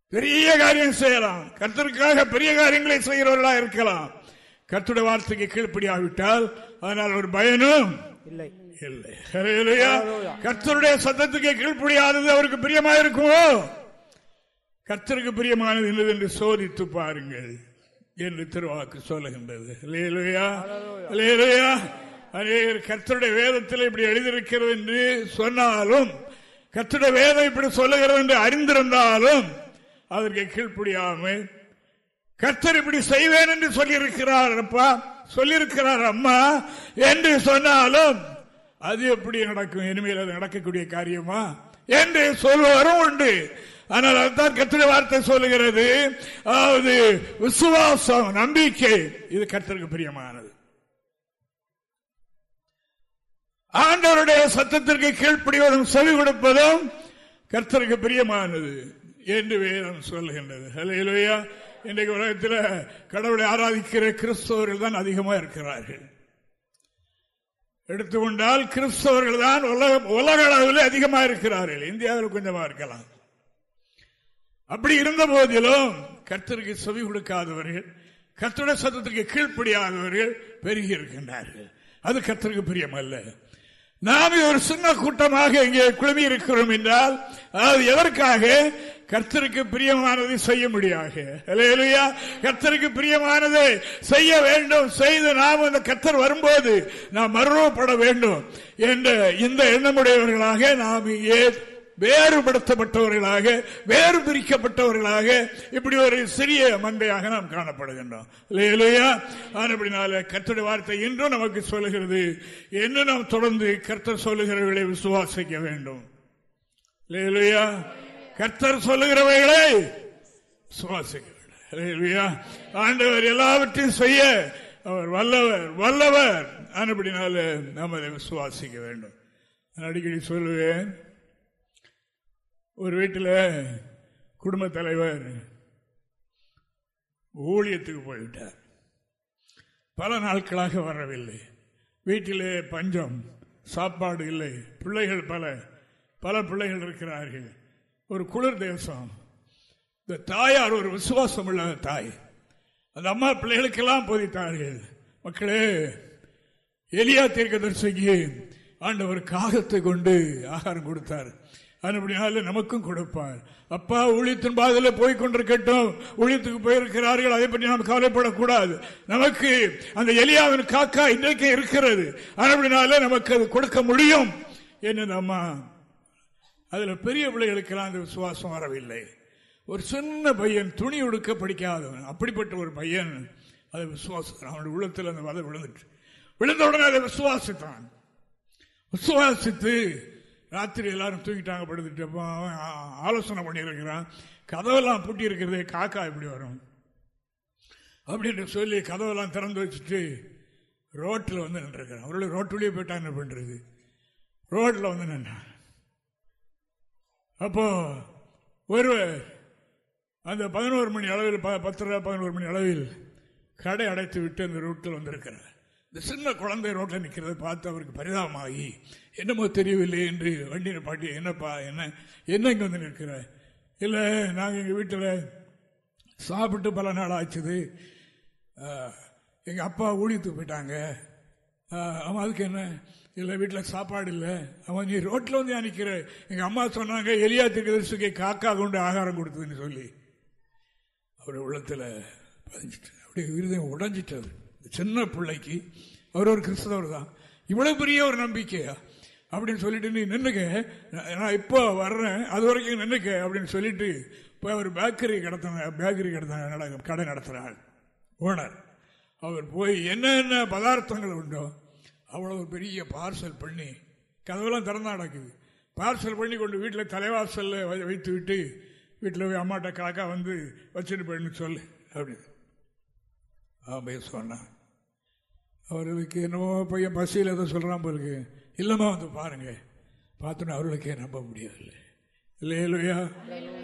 பெரிய காரியம் செய்யலாம். கர்த்தருக்காக பெரிய காரியங்களை செய்கிறவர்களா இருக்கலாம். கர்த்தருடைய வார்த்தைக்கு கீழ்ப்படியாவிட்டால் அதனால் ஒரு பயனும் இல்லை. இல்லை. ஹalleluya. கர்த்தருடைய சத்தத்துக்கு கீழ்ப்படியாதது அவருக்கு பிரியமா இருக்குமோ? கர்த்தருக்கு பிரியமானது என்னது என்று சோதித்து பாருங்கள் என்று திருவாக்கு சொல்லுகின்றது. அநேகர் கர்த்தருடைய வேதத்தில் இப்படி எழுதியிருக்கிறது என்று சொன்னாலும் கர்த்தருடைய வேதம் இப்படி சொல்லுகிறது என்று அறிந்திருந்தாலும் அதற்கு கீழ்ப்படியாமல் கர்த்தர் இப்படி செய்வேன் என்று சொல்லியிருக்கிறார் அப்பா சொல்லியிருக்கிறார் அம்மா என்று சொன்னாலும் அது எப்படி நடக்கும்? இனிமேல் அது நடக்கக்கூடிய காரியமா? என்று சொல்வரும் உண்டு. ஆனால் அதுதான் கத்திர வார்த்தை சொல்லுகிறது. அதாவது விசுவாசம் நம்பிக்கை இது கர்த்தருக்கு பிரியமானது. ஆண்டவருடைய சத்தத்திற்கு கீழ்ப்படிவதும் செவி கொடுப்பதும் கர்த்தருக்கு பிரியமானது என்று வேதம் சொல்லுகின்றது. ஹalleluya. இன்றைக்கு உலகத்தில் கடவுளை ஆராதிக்கிற கிறிஸ்தவர்கள் தான் அதிகமாக இருக்கிறார்கள். எடுத்துக்கொண்டால் கிறிஸ்தவர்கள் தான் உலக உலக அளவில் அதிகமாக இருக்கிறார்கள். இந்தியாவில் கொஞ்சமாக இருக்கலாம். அப்படி இருந்த போதிலும் கர்த்தருக்கு செவி கொடுக்காதவர்கள் கர்த்தருடைய சத்தத்துக்கு கீழ்ப்படியாதவர்கள் பெருகி இருக்கின்றார்கள். அது கர்த்தருக்கு பிரியமல்ல. நாம் ஒரு சின்ன கூட்டமாக இங்கே குழுமி இருக்கிறோம் என்றால் அதாவது எதற்காக? கர்த்தருக்கு பிரியமானதை செய்ய முடியாக. கர்த்தருக்கு பிரியமானதை செய்ய வேண்டும் செய்து நாம் அந்த கர்த்தர் வரும்போது நாம் மறுவப்பட வேண்டும் என்ற இந்த எண்ணமுடையவர்களாக நாம் இங்கே வேறுபடுத்தப்பட்டவர்களாக வேறு பிரிக்கப்பட்டவர்களாக இப்படி ஒரு சிறிய மந்தையாக நாம் காணப்படுகின்றோம். இல்லையா அப்படினால கர்த்தருடைய வார்த்தை இன்றும் நமக்கு சொல்லுகிறது. என்று நாம் தொடர்ந்து கர்த்தர் சொல்லுகிறவர்களை விசுவாசிக்க வேண்டும். இல்லையா கர்த்தர் சொல்லுகிறவைகளை விசுவாசிக்க வேண்டும் ஆண்டவர் எல்லாவற்றையும் செய்ய அவர் வல்லவர் வல்லவர். அப்படினால நாம் அதை விசுவாசிக்க வேண்டும். அடிக்கடி சொல்லுவேன் ஒரு வீட்டில் குடும்ப தலைவர் ஊழியத்துக்கு போய்விட்டார். பல நாட்களாக வரவில்லை. வீட்டிலே பஞ்சம் சாப்பாடு இல்லை. பிள்ளைகள் பல பல பிள்ளைகள் இருக்கிறார்கள். ஒரு குளிர் தேசம். இந்த தாயார் ஒரு விசுவாசம் உள்ள தாய். அந்த அம்மா பிள்ளைகளுக்கெல்லாம் போதித்தார்கள். மக்களே எலியா தீர்க்கதரிசிக்கு ஆண்டவர் காகத்தை கொண்டு ஆகாரம் கொடுத்தார். அதுபடியால நமக்கும் கொடுப்பார். அப்பா ஊழியத்தின் பாதையில் போய் கொண்டிருக்கட்டும் ஊழியத்துக்கு போயிருக்கிறார்கள் அதை பற்றி நாம் கவலைப்படக்கூடாது. நமக்கு அந்த எலியாவின் காக்கா இன்றைக்கு இருக்கிறது. அதுபடினால நமக்கு அது கொடுக்க முடியும் என்று அம்மா? அதில் பெரிய பிள்ளைகளுக்கெல்லாம் அந்த விசுவாசம் வரவில்லை. ஒரு சின்ன பையன் துணி உடுக்க படிக்காதவன். அப்படிப்பட்ட ஒரு பையன் அதை விசுவாசித்தான் அவனுடைய உள்ளத்தில் அந்த வதை விழுந்துட்டு. விழுந்த உடனே அதை விசுவாசித்தான். விசுவாசித்து ராத்திரி எல்லாரும் தூங்கிட்டாங்க படுத்துட்டு அவன் ஆலோசனை பண்ணியிருக்கிறான். கதவெல்லாம் பூட்டி இருக்கிறதே காக்கா எப்படி வரும். அப்படின்னு சொல்லி கதவெல்லாம் திறந்து வச்சுட்டு ரோட்டில் வந்து நின்றுருக்கிறான். அவருடைய ரோட்டுலேயே போயிட்டா என்ன பண்ணுறது ரோட்டில் வந்து நின்றான். அப்போ ஒரு அந்த பதினோரு மணி அளவில் பத்தரை பதினோரு மணி அளவில் கடை அடைத்து விட்டு அந்த ரோட்டில் வந்திருக்கிறார். இந்த சின்ன குழந்தை ரோட்டில் நிற்கிறத பார்த்து அவருக்கு பரிதாபமாகி என்னமோ தெரியவில்லை என்று வண்டியில் பாட்டி என்னப்பா என்ன என்ன இங்கே வந்து நிற்கிற? இல்லை நாங்கள் எங்கள் வீட்டில் சாப்பிட்டு பல நாள் ஆச்சுது. எங்கள் அப்பா ஊழித்து போயிட்டாங்க. அவன் அதுக்கு என்ன? இல்லை வீட்டில் சாப்பாடு இல்லை. அவன் நீ ரோட்டில் வந்து அனுக்கிற எங்கள் அம்மா சொன்னாங்க எலியா திருக்கதர்சிக்கு காக்கா கொண்டு ஆகாரம் கொடுத்ததுன்னு சொல்லி. அவருடைய உள்ளத்தில் பதிஞ்சிட்டு அப்படியே விருதம் உடஞ்சிட்டது. சின்ன பிள்ளைக்கு. அவர் ஒரு கிறிஸ்தவர் தான். இவ்வளவு பெரிய ஒரு நம்பிக்கையா? அப்படின்னு சொல்லிட்டு நீ நின்னுக்க. நான் இப்போ வர்றேன். அது வரைக்கும் நின்னுக்க அப்படின்னு சொல்லிட்டு இப்போ அவர் பேக்கரி கடத்தின பேக்கரி கடத்த கடை நடத்துகிறாள் ஓனர். அவர் போய் என்னென்ன பதார்த்தங்கள் உண்டோ அவ்வளவு பெரிய பார்சல் பண்ணி கதவெல்லாம் திறந்தா நடக்குது. பார்சல் பண்ணி கொண்டு வீட்டில் தலைவாசலில் வைத்து விட்டு வீட்டில் போய் அம்மாட்ட காக்கா வந்து வச்சுட்டு போயின்னு சொல்லு அப்படின்னு. அவன் பேசுவான்னா அவர்களுக்கு என்னமோ பையன் பசியில் எதோ சொல்கிறான் போலுக்கு இல்லைம்மா வந்து பாருங்க. பார்த்தோன்னா அவர்களுக்கே நம்ப முடியாது. இல்லையா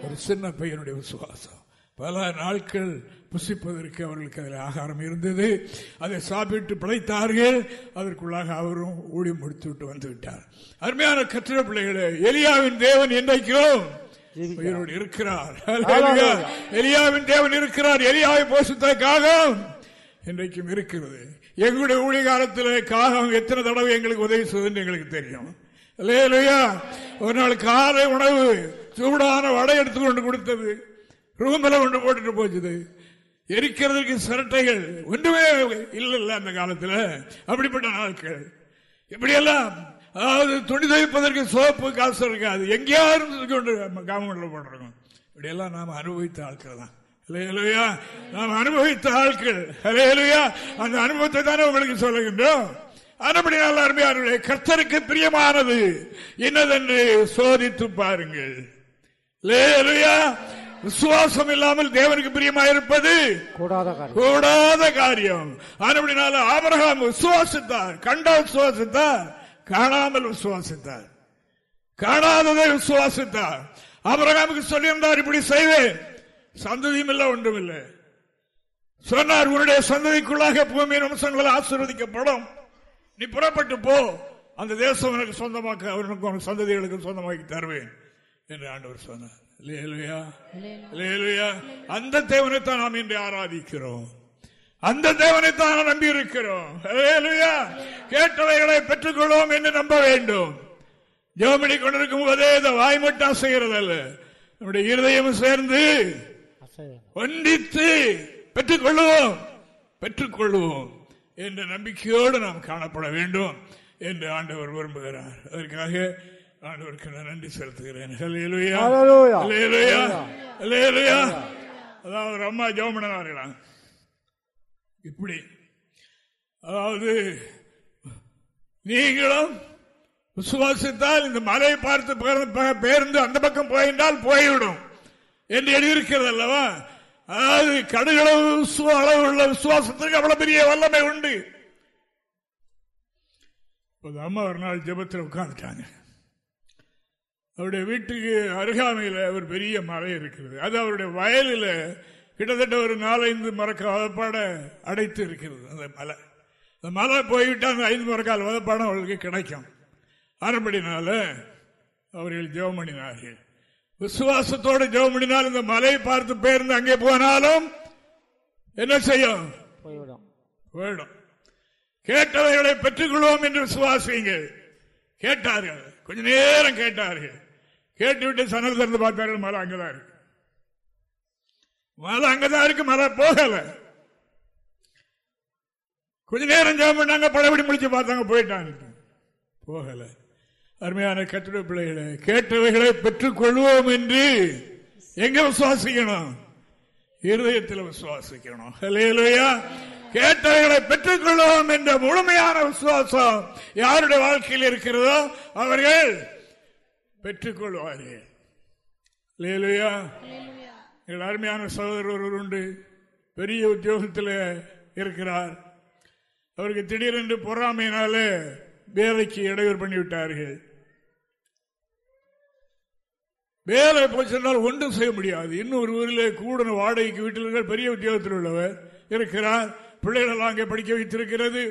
ஒரு சின்ன பையனுடைய விசுவாசம். பல நாட்கள் புசிப்பதற்கு அவர்களுக்கு அதில் ஆகாரம் இருந்தது. அதை சாப்பிட்டு பிழைத்தார்கள். அதற்குள்ளாக அவரும் ஊழி முடித்து விட்டு வந்து விட்டார். அருமையான கத்திர பிள்ளைகளே எலியாவின் தேவன் என்றைக்கும் உயிரோடு இருக்கிறார். எலியாவின் தேவன் இருக்கிறார். எலியாவை போஷித்ததற்காக இன்றைக்கும் இருக்கிறது. எங்களுடைய ஊழிய காலத்தில் காகம் எத்தனை தடவை எங்களுக்கு உதவி செய்வது எங்களுக்கு தெரியும். ஒரு நாள் காலை உணவு சூடான வடை எடுத்துக்கொண்டு கொடுத்தது. ரூமில் கொண்டு போட்டுட்டு போச்சுது. எரிக்கிறதுக்கு சிரட்டைகள் ஒன்றுமே இல்லை அந்த காலத்தில். அப்படிப்பட்ட நாட்கள். இப்படியெல்லாம் அதாவது துணி துவைப்பதற்கு சோப்பு காசு இருக்காது. எங்கேயாவது கொண்டு காமௌண்ட்ல போடுறோம் இப்படியெல்லாம் நாம் அனுபவித்த ஆட்கள் தான். நாம் அனுபவித்த ஆட்கள். அந்த அனுபவத்தை தானே உங்களுக்கு சொல்லுகின்றோம். அதுபடியால் அருமையாளர்களே கர்த்தருக்கு பிரியமானது என்னதென்று சோதித்து பாருங்கள். விசுவாசம் இல்லாமல் தேவனுக்கு பிரியமாயிருப்பது கூடாத காரியம். அதுபடினால ஆபரகாம் விசுவாசித்தார். கண்ட விசுவாசித்தார். காணாமல் விசுவாசித்தார். காணாததை விசுவாசித்தார். ஆபரகாமுக்கு சொல்லியிருந்தார் இப்படி செய்வேன். சந்ததியும் இல்லை ஒன்றும் இல்லை சொன்னார் உன்னுடைய சந்ததிக்குள்ளாக பூமியின் அம்சங்கள் ஆசீர்வதிக்கப்படும். நீ புறப்பட்டு போ. அந்த தேசம் எனக்கு சொந்தமாக்க அவர்களுக்கு சந்ததிகளுக்கு சொந்தமாக்கி தருவேன். என்று ஆண்டவர் சொன்னார். அந்த தேவனைத்தான் நாம் இன்று ஆராதிக்கிறோம். அந்த தேவனைத்தான் நம்பி இருக்கிறோம் கேட்டவைகளை பெற்றுக்கொள்வோம் என்று நம்ப வேண்டும். ஜோமணி கொண்டிருக்கும் போதே இந்த வாய்மட்டா செய்கிறதல்ல நம்முடைய இருதயம் சேர்ந்து ஒன்றித்து பெற்றுக் கொள்ளுவோம் பெற்றுக் கொள்ளுவோம் என்ற நம்பிக்கையோடு நாம் காணப்பட வேண்டும் என்று ஆண்டவர் விரும்புகிறார். அதற்காக ஆண்டவருக்கு நான் நன்றி செலுத்துகிறேன். அதாவது அம்மா ஜோமனார்களாம் இப்படி. அதாவது நீங்களும் விசுவாசித்தால் இந்த மலையை பார்த்து பேருந்து அந்த பக்கம் போயின்றால் போய்விடும். என்று எழுதியிருக்கிறது அல்லவா? அதாவது கடுகளவு அளவு உள்ள விசுவாசத்துக்கு அவ்வளவு பெரிய வல்லமை உண்டு. அம்மா ஒரு நாள் ஜபத்தில் உட்கார்ந்துட்டாங்க. அவருடைய வீட்டுக்கு அருகாமையில் ஒரு பெரிய மலை இருக்கிறது. அது அவருடைய வயலில் கிட்டத்தட்ட ஒரு நாலஞ்சு மரக்கால் வதப்பாடை அடைத்து இருக்கிறது அந்த மலை. அந்த மலை போய்விட்டு அந்த ஐந்து மரக்கால் வதப்பாடம் அவர்களுக்கு கிடைக்கும். அறுபடினால அவர்கள் ஜெபம் பண்ணினார்கள். விசுவாசத்தோடு ஜெபம் பண்ணினால் இந்த மலையை பார்த்து பேர்ந்து அங்கே போனாலும் என்ன செய்யும்? போய்விடும். போயிடும் கேட்டவைகளை பெற்றுக்கொள்வோம் என்று விசுவாசிங்கள் கேட்டார்கள். கொஞ்ச நேரம் கேட்டார்கள். கேட்டுவிட்டு சனல் திறந்து பார்த்தார்கள் மலை அங்கதான் இருக்கு. மலை அங்கதான் இருக்கு மலை போகல. கொஞ்ச நேரம் ஜெபம் பண்ணாங்க பழபடி முடிச்சு பார்த்தாங்க போயிட்டாங்க. போகல. அருமையான கட்டிட பிள்ளைகளை கேட்டவைகளை பெற்றுக் கொள்வோம் என்று எங்க விசுவாசிக்கணும்? இருதயத்தில் விசுவாசிக்கணும். ஹalleluya. கேட்டவைகளை பெற்றுக் கொள்வோம் என்ற முழுமையான விசுவாசம் யாருடைய வாழ்க்கையில் இருக்கிறதோ அவர்கள் பெற்றுக் கொள்வார்கள் எங்கள் அருமையான சகோதரர் ஒருவர் உண்டு. பெரிய உத்தியோகத்தில் இருக்கிறார். அவருக்கு திடீரென்று பொறாமையினாலே வேலைக்கு இடையூறு பண்ணிவிட்டார்கள். வேலை போய் சொன்னால் ஒன்றும் செய்ய முடியாது. இன்னொரு ஊரில் கூட வாடகைக்கு வீட்டில் பெரிய உத்தியோகத்தில் உள்ளவர் இருக்கிறார். பிள்ளைகளெல்லாம் அங்கே படிக்க வைத்திருக்கிறது.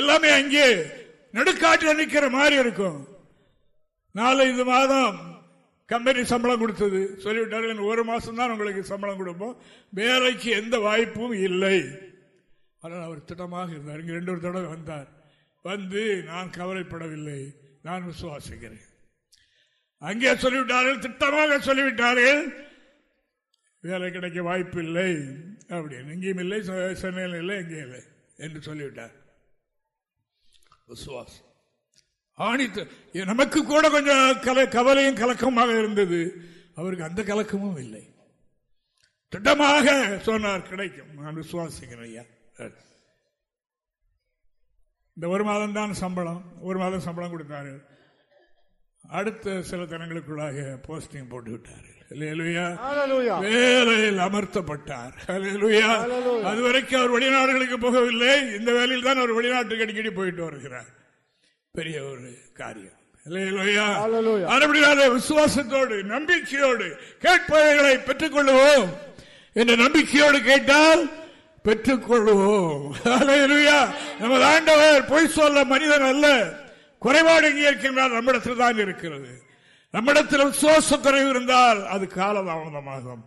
எல்லாமே அங்கே நடுக்காட்டில் நிற்கிற மாதிரி இருக்கும். நாலஞ்சு மாதம் கம்பெனி சம்பளம் கொடுத்தது. சொல்லிவிட்டார்கள் ஒரு மாதம் தான் உங்களுக்கு சம்பளம் கொடுப்போம். வேலைக்கு எந்த வாய்ப்பும் இல்லை. ஆனால் அவர் திட்டமாக இருந்தார். இங்கே ரெண்டு ஒரு தடவை வந்தார். வந்து நான் கவலைப்படவில்லை. நான் விசுவாசிக்கிறேன். அங்கே சொல்லிவிட்டார்கள் திட்டமாக சொல்லிவிட்டார்கள் வேலை கிடைக்க வாய்ப்பு இல்லை அப்படின்னு. இங்கேயும் இல்லை சென்னையில் இல்லை எங்கேயும் இல்லை என்று சொல்லிவிட்டார். விசுவாசம். ஆணித்து நமக்கு கூட கொஞ்சம் கல- கவலையும் கலக்கமாக இருந்தது. அவருக்கு அந்த கலக்கமும் இல்லை. திட்டமாக சொன்னார் கிடைக்கும். நான் விசுவாசிக்கிறேன் ஐயா. இந்த ஒரு மாதம் தான் சம்பளம். ஒரு மாதம் சம்பளம் கொடுத்தாரு. அடுத்த சில தினங்களுக்குள்ளாக போஸ்டிங் போட்டு விட்டார்கள். வேலையில் அமர்த்தப்பட்டார். அதுவரைக்கும் அவர் வெளிநாடுகளுக்கு போகவில்லை. இந்த வேலையில் தான் அவர் வெளிநாட்டுக்கு அடிக்கடி போயிட்டு வருகிறார். பெரிய ஒரு காரியம். விசுவாசத்தோடு நம்பிக்கையோடு கேட்பவைகளை பெற்றுக் கொள்வோம் என்ற நம்பிக்கையோடு கேட்டால் பெற்றுக் கொள்வோம். நமது ஆண்டவர் பொய் சொல்ல மனிதன் அல்ல. குறைபாடு எங்கே இருக்கின்றால் நம்மிடத்தில் தான் இருக்கிறது. நம்மிடத்தில் விசுவாச குறைவு இருந்தால் அது காலதாமதமாகும்.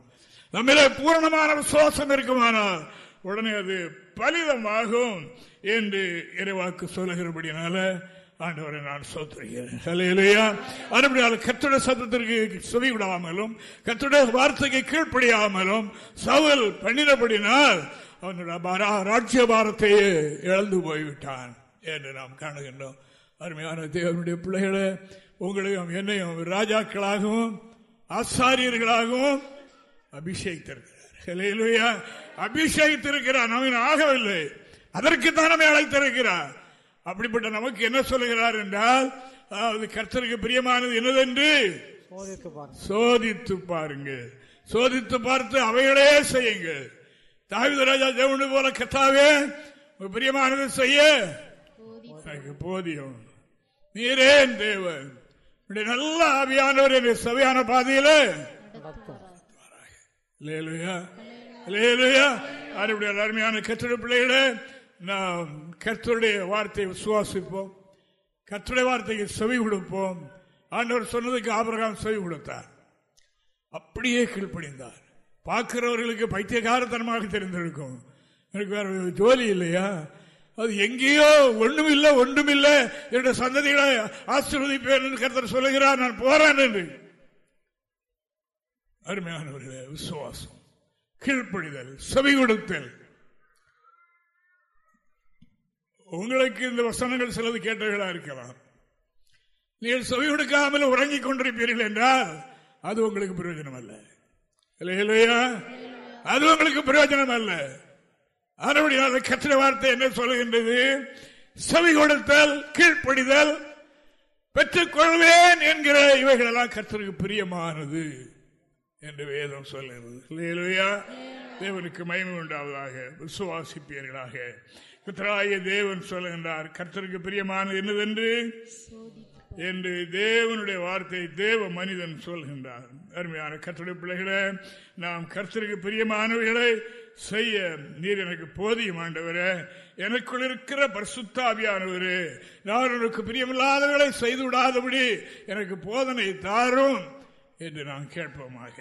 நம்மிலே பூரணமான விசுவாசம் இருக்குமானால் உடனே அது பலிதமாகும் என்று இறைவாக்கு சொல்லுகிறபடினால ஆண்டவரை நான் சோத்துகிறேன். ஹalleluya. கத்துடைய சத்தத்திற்கு செவி விடாமலும் கத்துடைய வார்த்தைக்கு கீழ்ப்படியாமலும் சவுல் பண்ணினபடினால் அவனுடைய ராஜ்ய பாரத்தையே இழந்து போய்விட்டான் என்று நாம் காணுகின்றோம். அருமையான தேவனுடைய பிள்ளைகளை உங்களையும் என்னையும் ராஜாக்களாகவும் ஆசாரியர்களாகவும் அபிஷேகித்திருக்கிறார். அபிஷேகித்திருக்கிறார். அவன் ஆகவில்லை. அதற்குத்தான் நம்மை அழைத்திருக்கிறார். அப்படிப்பட்ட நமக்கு என்ன சொல்லுகிறார் என்றால் அதாவது கர்த்தருக்கு பிரியமானது என்னதென்று? சோதித்து பாருங்க சோதித்து பாருங்கள். சோதித்து பார்த்து அவைகளே செய்யுங்கள். தாவித ராஜா தேவனு போல கத்தாவே பிரியமானது செய்ய. போதியும். நீரே என் தேவன் நல்ல ஆவியானவர் என்னை சபையான பாதையில. அவருடைய அருமையான கற்றுடைய பிள்ளைகளே நாம் கர்த்தருடைய வார்த்தையை விசுவாசிப்போம். கர்த்தருடைய வார்த்தைக்கு செவி கொடுப்போம். ஆண்டவர் சொன்னதுக்கு ஆபரகம் செவி கொடுத்தார். அப்படியே கீழ்ப்படிந்தார். பார்க்கிறவர்களுக்கு பைத்தியகாரத்தனமாக தெரிந்திருக்கும். எனக்கு வேற ஜோலி இல்லையா? அது எங்கேயோ ஒண்ணும் இல்லை ஒன்றும் இல்லை என்னுடைய சந்ததிகளை ஆசீர்வதிப்பேன் என்று கர்த்தர் சொல்லுகிறார். நான் போறேன் என்று. அருமையானவர்களே விசுவாசம் கீழ்ப்படிதல் செவி கொடுத்தல். உங்களுக்கு இந்த வசனங்கள் சிலது கேட்டவர்களா இருக்கலாம். நீங்கள் செவி கொடுக்காமல் உறங்கிக் கொண்டிருப்பீர்கள் என்றால் அது உங்களுக்கு பிரயோஜனம் அல்ல இல்லையா அது உங்களுக்கு பிரயோஜனம் அல்ல அறுபடியாத கத்திர வார்த்தை என்ன சொல்லுகின்றது? செவி கொடுத்தல் கீழ்ப்படிதல் பெற்றுக்கொள்வேன் என்கிற இவைகளெல்லாம் கர்த்தருக்கு பிரியமானது என்று வேதம் சொல்லுகிறது. இல்லையா தேவனுக்கு மயமை உண்டாவதாக விசுவாசிப்பியர்களாக கத்தராய தேவன் சொல்லுகின்றார் கர்த்தருக்கு பிரியமானது என்னதென்று? என்று தேவனுடைய வார்த்தை தேவ மனிதன் சொல்கின்றார் அருமையான கற்றுடைய பிள்ளைகளை நாம் கர்த்தருக்கு பிரியமானவைகளை செய்ய நீர் எனக்கு போதியும் ஆண்டவரே. எனக்குள் இருக்கிற பரிசுத்தாவியானவரே நான் உனக்கு பிரியமில்லாதவர்களை செய்து விடாதபடி எனக்கு போதனை தாரும் என்று நாம் கேட்போமாக.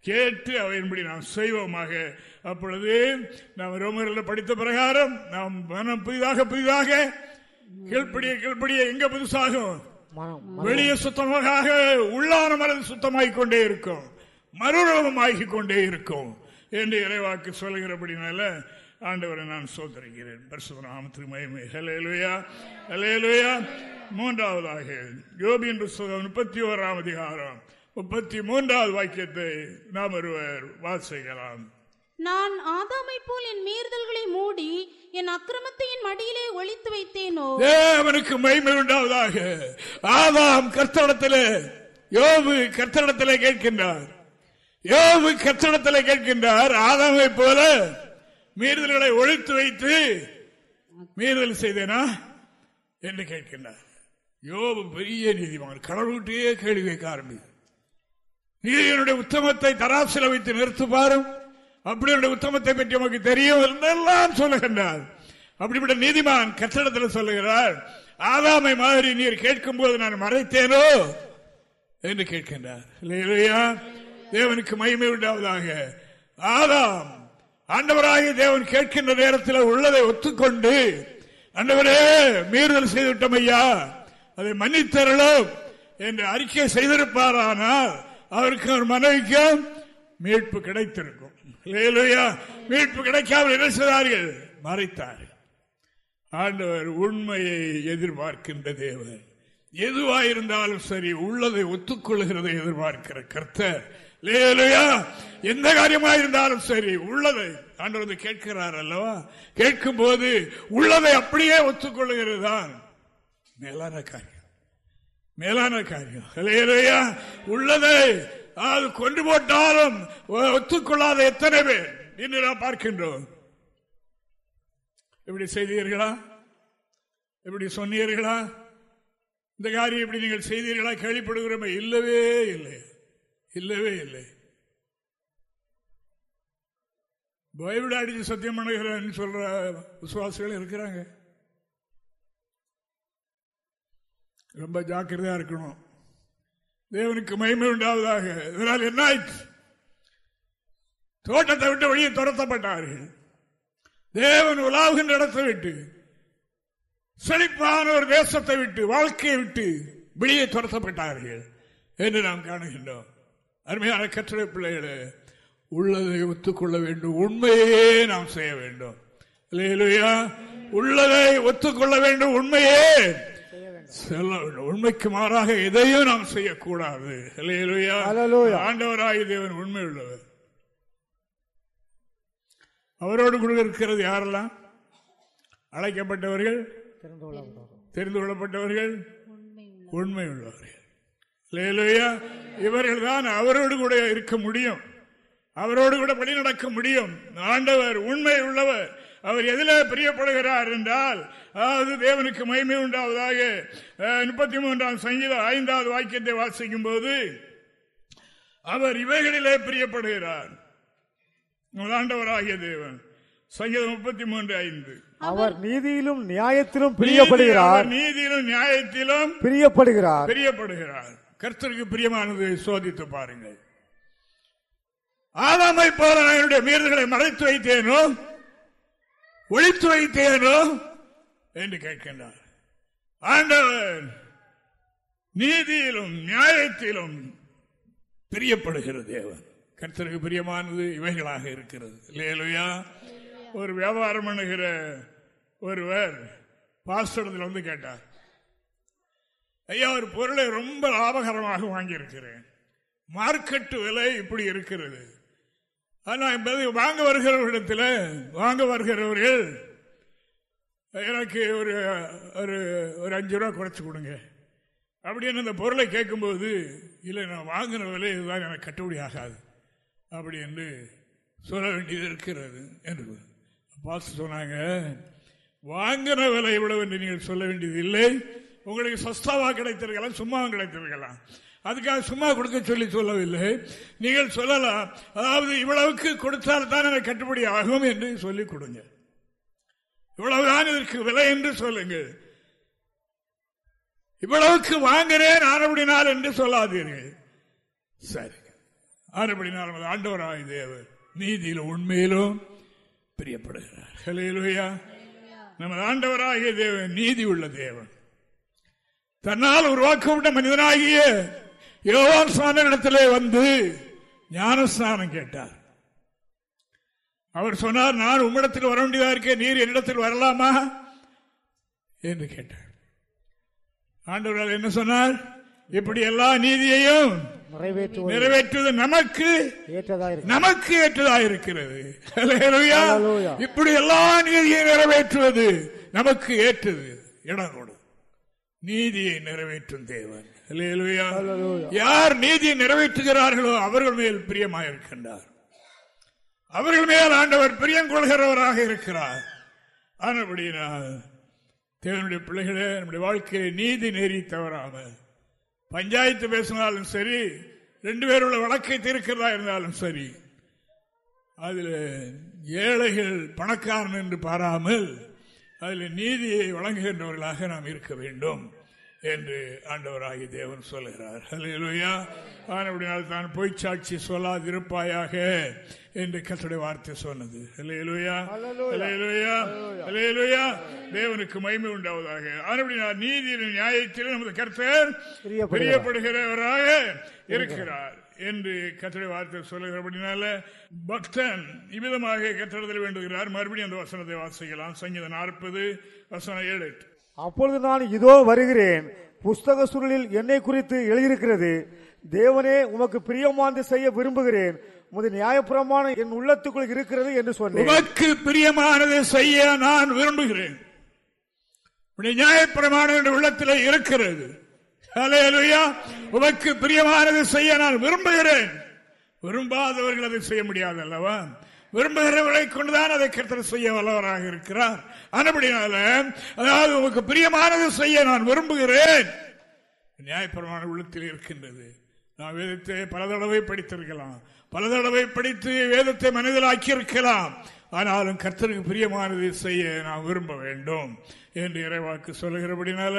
கேட்டு அவையின்படி நாம் செய்வோமாக. அப்பொழுது நாம் ரோமரில் படித்த பிரகாரம் நாம் மனம் புதிதாக புதிதாக கீழ்படிய கீழ்படிய எங்க புதுசாகும்? வெளியே சுத்தமாக உள்ளான மனது சுத்தமாகிக் கொண்டே இருக்கும். மறுரூபமாகிக் கொண்டே இருக்கும். என்று இறைவாக்கு சொல்லுகிறபடினால ஆண்டவரை நான் சோதரிக்கிறேன் பரிசுநாமத்துக்கு மயமே ஹலேலுயா ஹலேலுயா மூன்றாவதாக யோபியின் புஸ்தகம் முப்பத்தி ஓராம் அதிகாரம். முப்பத்தி மூன்றாவது வாக்கியத்தை நாம் ஒருவர் வாசிக்கலாம். நான் ஆதாமை போல் என் மீறுதல்களை மூடி என் அக்கிரமத்தை என் மடியிலே ஒழித்து வைத்தேனோ? தேவனுக்கு மகிமை உண்டாவதாக. ஆதாம் கர்த்தடத்திலே யோபு கர்த்தடத்திலே கேட்கின்றார். யோபு கர்த்தடத்திலே கேட்கின்றார் ஆதாமை போல மீறுதல்களை ஒழித்து வைத்து மீறுதல் செய்தேனா? என்று கேட்கின்றார். யோபு பெரிய நீதிமான் கடவுள்கிட்டே கேள்வி கேட்க ஆரம்பிது நீதியனுடைய உத்தமத்தை தராசில வைத்து நிறுத்து பாரும் அப்படி உத்தமத்தை பற்றி நமக்கு தெரியும் என்றெல்லாம் சொல்லுகின்றார். அப்படிப்பட்ட நீதிமான் கட்டடத்தில் சொல்லுகிறார் ஆதாமை மாதிரி நீர் கேட்கும் போது நான் மறைத்தேனோ? என்று கேட்கின்றார். இல்லையா தேவனுக்கு மகிமை உண்டாவதாக. ஆதாம் ஆண்டவராக தேவன் கேட்கின்ற நேரத்தில் உள்ளதை ஒத்துக்கொண்டு ஆண்டவரே மீறுதல் செய்துவிட்டோம் ஐயா. அதை மன்னித்தரலும் என்று அறிக்கை செய்திருப்பாரானால் அவருக்கு ஒரு மனைவிக்கும் மீட்பு கிடைத்திருக்கும். மீட்பு கிடைக்காமல் என்ன செய்தார்கள்? மறைத்தார் ஆண்டவர் உண்மையை எதிர்பார்க்கின்ற தேவர் எதுவாயிருந்தாலும் சரி உள்ளதை ஒத்துக்கொள்கிறதை எதிர்பார்க்கிற கர்த்தர். எந்த காரியமா இருந்தாலும் சரி உள்ளதை ஆண்டவர் கேட்கிறார் அல்லவா? கேட்கும் போது உள்ளதை அப்படியே ஒத்துக்கொள்ளுகிறது தான். மேலான காரியம். மேலான காரியம். உள்ளதை அது கொண்டு போட்டாலும் ஒத்துக்கொள்ளாத எத்தனை பேர்? என்று நாம் பார்க்கின்றோம். எப்படி செய்தீர்களா? எப்படி சொன்னீர்களா? இந்த காரியம் எப்படி நீங்கள் செய்தீர்களா? கேள்விப்படுகிறோமே. இல்லவே இல்லை. இல்லவே இல்லை. பைபிள் அடிச்சு சத்தியம் பண்ணுகிறேன் சொல்ற விசுவாசிகள் இருக்கிறாங்க. ரொம்ப ஜாக்கிரதையா இருக்கணும். தேவனுக்கு மகிமை உண்டாவதாக. இதனால் என்ன தோட்டத்தை விட்டு வெளியே துரத்தப்பட்டார்கள். தேவன் உலாவுகின்ற இடத்தை விட்டு செழிப்பான ஒரு தேசத்தை விட்டு வாழ்க்கையை விட்டு வெளியே துரத்தப்பட்டார்கள் என்று நாம் காணுகின்றோம். அருமையான கற்றலை பிள்ளைகளை உள்ளதை ஒத்துக்கொள்ள வேண்டும். உண்மையே நாம் செய்ய வேண்டும். உள்ளதை ஒத்துக்கொள்ள வேண்டும். உண்மையே. உண்மைக்கு மாறாக எதையும் நாம் செய்யக்கூடாது. ஆண்டவராய் தேவன் உண்மை உள்ளவர் அவரோடு கூட இருக்கிறது யாரெல்லாம்? அழைக்கப்பட்டவர்கள் தெரிந்து கொள்ளப்பட்டவர்கள் உண்மை உள்ளவர்கள் இவர்கள் தான் அவரோடு கூட இருக்க முடியும். அவரோடு கூட படி நடக்க முடியும். ஆண்டவர் உண்மை உள்ளவர் அவர் எதில பிரியப்படுகிறார் என்றால் அதாவது தேவனுக்கு மகிமை உண்டாவதாக முப்பத்தி மூன்றாம் சங்கீத ஐந்தாவது வாக்கியத்தை வாசிக்கும் போது அவர் இவைகளிலே பிரியப்படுகிறார். ஆண்டவராகிய தேவன். சங்கீதம் முப்பத்தி மூன்று ஐந்து. அவர் நீதியிலும் நியாயத்திலும் பிரியப்படுகிறார். நீதியிலும் நியாயத்திலும் பிரியப்படுகிறார். பிரியப்படுகிறார். கர்த்தருக்கு பிரியமானது சோதித்து பாருங்கள். ஆதாமை போல என்னுடைய மீறல்களை மறைத்து வைத்தேனோ ஒழித்து வைத்தேனோ என்று கேட்கின்றார். ஆண்டவர் நீதியிலும் நியாயத்திலும் பிரியப்படுகிற தேவன். கர்த்தருக்கு பிரியமானது இவைகளாக இருக்கிறது. இல்லையா ஒரு வியாபாரம் பண்ணுகிற ஒருவர் பாஸ்டத்தில் வந்து கேட்டார். ஐயா ஒரு பொருளை ரொம்ப லாபகரமாக வாங்கியிருக்கிறேன். மார்க்கெட்டு விலை இப்படி இருக்கிறது. ஆனால் வாங்க வருகிறவர்களிடத்தில் வாங்க வருகிறவர்கள் எனக்கு ஒரு ஒரு ஒரு அஞ்சு ரூபா குறைச்சி கொடுங்க. அப்படின்னு அந்த பொருளை கேட்கும்போது இல்லை நான் வாங்கின விலை இதுதான் எனக்கு கட்டுப்படி ஆகாது. அப்படி என்று சொல்ல வேண்டியது இருக்கிறது என்று பார்த்து சொன்னாங்க வாங்கின விலை இவ்வளவு என்று நீங்கள் சொல்ல வேண்டியது இல்லை. உங்களுக்கு சஸ்தாவாக கிடைத்திருக்கலாம் சும்மாவும் கிடைத்திருக்கலாம். அதுக்காக சும்மா கொடுக்க சொல்லி சொல்லவில்லை. நீங்கள் சொல்லலாம் அதாவது இவ்வளவுக்கு கொடுத்தால் தான் எனக்கு கட்டுப்படி ஆகும் என்று சொல்லிக் கொடுங்க. இவ்வளவுதான் இதற்கு விலை என்று சொல்லுங்கள். இவ்வளவுக்கு வாங்கினேன் ஆறுபடி நாள் என்று சொல்லாதீர்கள். சரி. ஆனபடினால் ஆண்டவராய் தேவர் நீதியிலும் உண்மையிலும் பிரியப்படுகிறார். ஹலேலுயா நமது ஆண்டவராகிய தேவன் நீதி உள்ள தேவன். தன்னால் உருவாக்கப்பட்ட மனிதனாகிய யோவான் ஸ்நானிடத்திலே வந்து ஞானஸ்நானம் கேட்டார். அவர் சொன்னார் நான் உம்மிடத்தில் வர வேண்டியதா இருக்கேன் நீர் என்னிடத்தில் வரலாமா? என்று கேட்டார். ஆண்டவர்கள் என்ன சொன்னார்? இப்படி எல்லா நீதியையும் நிறைவேற்றுவது நமக்கு நமக்கு ஏற்றதா இருக்கிறது. இப்படி எல்லா நீதியை நிறைவேற்றுவது நமக்கு ஏற்றது. இடம் கொடு நீதியை நிறைவேற்றும் தேவன். யார் நீதியை நிறைவேற்றுகிறார்களோ அவர்கள் மேல் பிரியமாயிருக்கின்றார் அவர்கள் மேல் ஆண்டவர் பிரியம் கொள்கிறவராக இருக்கிறார். ஆனபடியினால் தேவனுடைய பிள்ளைகளே நம்முடைய வாழ்க்கையை நீதி நெறி தவறாமல் பஞ்சாயத்து பேசினாலும் சரி ரெண்டு பேருள்ள வழக்கை தீர்க்கிறதா இருந்தாலும் சரி அதில் ஏழைகள் பணக்காரன் என்று பாராமல் அதில் நீதியை வழங்குகின்றவர்களாக நாம் இருக்க வேண்டும். என்று ஆண்டவராகி தேவன் சொல்லுகிறார். ஹalleluya ஆனபடியால் தான் பொய் சாட்சி சொல்லாதிருப்பாயாக என்று கர்த்தருடைய வார்த்தை சொன்னது. ஹalleluya ஹalleluya ஹalleluya தேவனுக்கு மகிமை உண்டாவதாக. ஆனபடியால் நீதியின் நியாயத்தில் நமது கர்த்தர். பிரியப்படுகிறவராக இருக்கிறார் என்று கர்த்தருடைய வார்த்தை சொல்லுகிறபடினால பக்தன் இவ்விதமாக கத்திரத்தில் வேண்டுகிறார். மறுபடியும் அந்த வசனத்தை வாசிக்கலாம். சங்கீதம் நாற்பது வசனம் ஏழு எட்டு. அப்பொழுது நான் இதோ வருகிறேன். புஸ்தக சுருளில் என்னை குறித்து எழுதியிருக்கிறது. தேவனே உமக்கு பிரியமானது செய்ய விரும்புகிறேன். உமது நியாயப்பிரமாணம் என் உள்ளத்துக்குள் இருக்கிறது என்று சொன்னேன். உமக்கு பிரியமானதை செய்ய நான் விரும்புகிறேன். உடைய நியாயப்பிரமாணம் என்ற உள்ளத்தில் இருக்கிறது. உமக்கு பிரியமானதை செய்ய நான் விரும்புகிறேன். விரும்பாதவர்கள் அதை செய்ய முடியாது அல்லவா விரும்புகிறவர்களை கொண்டுதான் அதை கர்த்தர் செய்ய வல்லவராக இருக்கிறார். அதுபடினால அதாவது உங்களுக்கு பிரியமானது செய்ய நான் விரும்புகிறேன். நியாயப்பிரமாண உள்ளத்தில் இருக்கின்றது. நான் வேதத்தை பல தடவை படித்திருக்கலாம். பல தடவை படித்து வேதத்தை மனதில் ஆக்கியிருக்கலாம் ஆனாலும் கர்த்தருக்கு பிரியமானது செய்ய நான் விரும்ப வேண்டும் என்று இறைவாக்கு சொல்கிறபடினால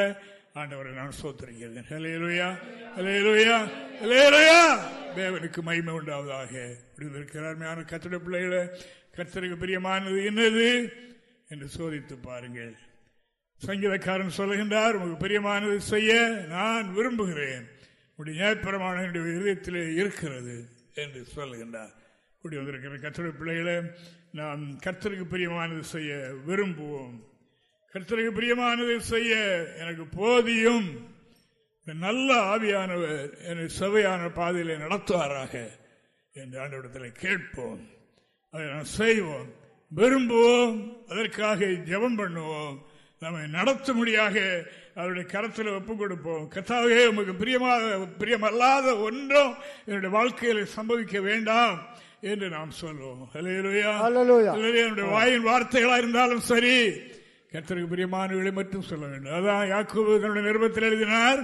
ஆண்டவரை நான் சோத்திருக்கிறேன் ஹலேலுயா ஹலேலுயா ஹலேலுயா தேவனுக்கு மகிமை உண்டாவதாக. இருக்கிறார் கத்திர பிள்ளைகளை. கர்த்தருக்கு பிரியமானது என்னது? என்று சோதித்து பாருங்கள். சங்கீதக்காரன் சொல்லுகின்றார் உங்களுக்கு பிரியமானது செய்ய நான் விரும்புகிறேன். உடைய நியாயப்பிரமான என்னுடைய இதயத்திலே இருக்கிறது என்று சொல்லுகின்றார். கூடி வந்திருக்கிற கர்த்தருடைய பிள்ளைகளை நாம் கர்த்தருக்கு பிரியமானது செய்ய விரும்புவோம். கர்த்தருக்கு பிரியமானது செய்ய எனக்கு போதியும். நல்ல ஆவியானவர் என்னை செவையான பாதையிலே நடத்துவாராக என்று ஆண்டவரிடத்தில் கேட்போம். அதை நாம் செய்வோம். விரும்புவோம். அதற்காக ஜெபம் பண்ணுவோம். நம்மை நடத்தும்படியாக அவருடைய கரத்தில் ஒப்புக் கொடுப்போம். கத்தாவே உமக்கு பிரியமாக பிரியமல்லாத ஒன்றும் என்னுடைய வாழ்க்கையில் சம்பவிக்க வேண்டாம் என்று நாம் சொல்வோம். என்னுடைய வாயின் வார்த்தைகளா இருந்தாலும் சரி கர்த்தருக்கு பிரியமானவர்களை மட்டும் சொல்ல வேண்டும். அதான் யாக்கோபு தன்னுடைய நிருபத்தில் எழுதினார்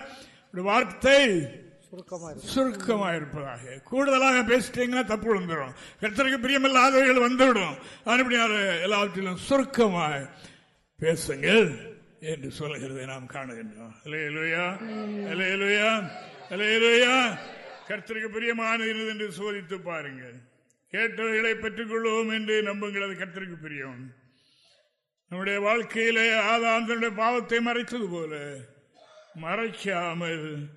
வார்த்தை சுருக்கமா இருக்கு. சுருக்கமா இருப்பதாக. கூடுதலாக பேசிட்டீங்கன்னா தப்பு விழுந்துடும் கர்த்தருக்கு பிரியமில்லாதவர்கள் வந்துவிடும். அதுபடியால் எல்லாவற்றிலும் சுருக்கமாய் பேசுங்கள் என்று சொல்லுகிறதை நாம் காணுகின்றோம். அலையலுயா அலையலுயா அலையலுயா கர்த்தருக்கு பிரியமானது என்று சோதித்து பாருங்கள். கேட்டவைகளை பெற்றுக் கொள்வோம் என்று நம்புங்கள் அது கர்த்தருக்கு பிரியம். நம்முடைய வாழ்க்கையிலே ஆதாம் தன்னுடைய பாவத்தை மறைத்தது போல மறைக்காமல்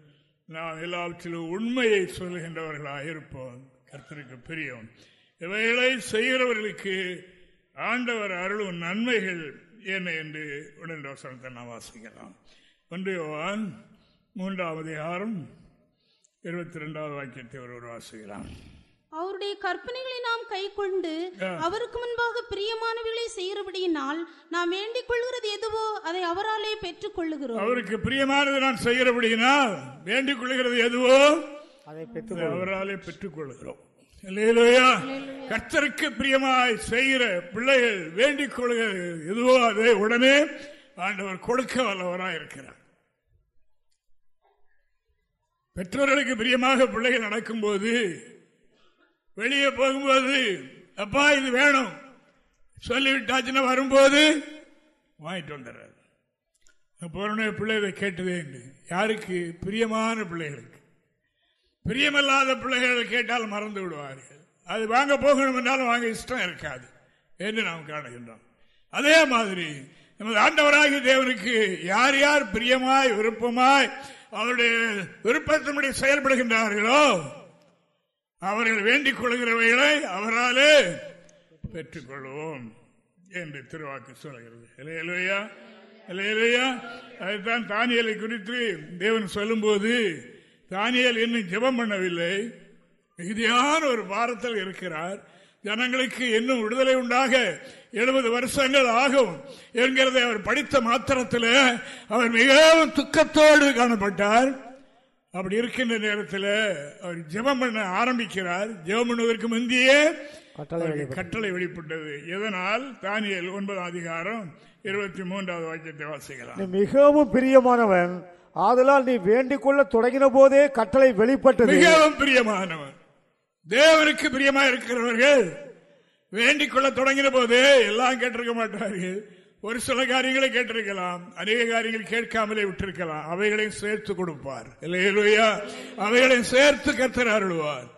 நாம் எல்லாவற்றிலும் உண்மையை சொல்கின்றவர்களாக இருப்போம். கர்த்தருக்கு பிரியம். இவைகளை செய்கிறவர்களுக்கு ஆண்டவர் அருளும் நன்மைகள் என்ன என்று உடனே வசனத்தை நாம் வாசிக்கலாம். ஒன்று யோவான் மூன்றாவது ஆறும் இருபத்தி ரெண்டாவது வாக்கியத்தை ஒருவர் வாசிக்கலாம். அவருடைய கற்பனைகளை நாம் கைக்கொண்டு அவருக்கு முன்பாக பிரியமானவைகளை செய்கிறபடியினால் நாம் வேண்டிக் கொள்கிறது எதுவோ அதை அவராலே பெற்றுக் கொள்ளுகிறோம். அவருக்கு பிரியமானது நான் செய்கிறபடியினால் வேண்டிக் கொள்கிறது எதுவோ அதை அவராலே பெற்றுக் கொள்கிறோம் கர்த்தருக்கு பிரியமாய் செய்கிற பிள்ளைகள் வேண்டிக் கொள்கிறது எதுவோ அதை உடனே ஆண்டவர் கொடுக்க வல்லவராய் இருக்கிறார். பெற்றோர்களுக்கு பிரியமாக பிள்ளைகள் நடக்கும்போது வெளியே போகும்போது அப்பா இது வேணும். சொல்லிவிட்டாச்சுன்னா வரும்போது வாங்கிட்டு வந்துடுறாரு. போன பிள்ளைகளை கேட்டதே என்று. யாருக்கு? பிரியமான பிள்ளைகளுக்கு. பிரியமில்லாத பிள்ளைகள் கேட்டால் மறந்து விடுவார்கள். அது வாங்க போகணும் என்றாலும் வாங்க இஷ்டம் இருக்காது என்று நாம் காணுகின்றோம். அதே மாதிரி நமது ஆண்டவராகி தேவனுக்கு யார் யார் பிரியமாய் விருப்பமாய் அவருடைய விருப்பத்தினுடைய செயல்படுகின்றார்களோ அவர்கள் வேண்டிக் கொள்கிறவைகளை அவராலே பெற்றுக்கொள்வோம் என்று திருவாக்கு சொல்கிறது. இல்லையா இல்லையா அதுதான் தானியலை குறித்து தேவன் சொல்லும்போது தானியல் இன்னும் ஜெபம் பண்ணவில்லை. மிகுதியான ஒரு பாரத்தில் இருக்கிறார். ஜனங்களுக்கு இன்னும் விடுதலை உண்டாக எழுபது வருஷங்கள் ஆகும் என்கிறதை அவர் படித்த மாத்திரத்தில் அவர் மிகவும் துக்கத்தோடு காணப்பட்டார். அப்படி இருக்கின்ற நேரத்தில் அவர் ஜெபம் பண்ண ஆரம்பிக்கிறார். ஜெபம் பண்ணுவதற்கு முந்தையே கட்டளை வெளிப்பட்டது. எதனால்? தானியல் ஒன்பதாம் அதிகாரம் இருபத்தி மூன்றாவது வாக்கியத்தை வாசிக்கலாம். மிகவும் பிரியமானவன். ஆதலால் நீ வேண்டிக் கொள்ள தொடங்கின போதே கட்டளை வெளிப்பட்டது. மிகவும் பிரியமானவன். தேவனுக்கு பிரியமா இருக்கிறவர்கள் வேண்டிக் கொள்ள தொடங்கின போது எல்லாம் கேட்டிருக்க மாட்டார்கள். ஒரு சில காரியங்களை கேட்டிருக்கலாம் அநேக காரியங்கள் கேட்காமலே விட்டிருக்கலாம். அவைகளையும் சேர்த்து கொடுப்பார். இல்லையா அவைகளையும் சேர்த்து கத்தர் அருள்வார்.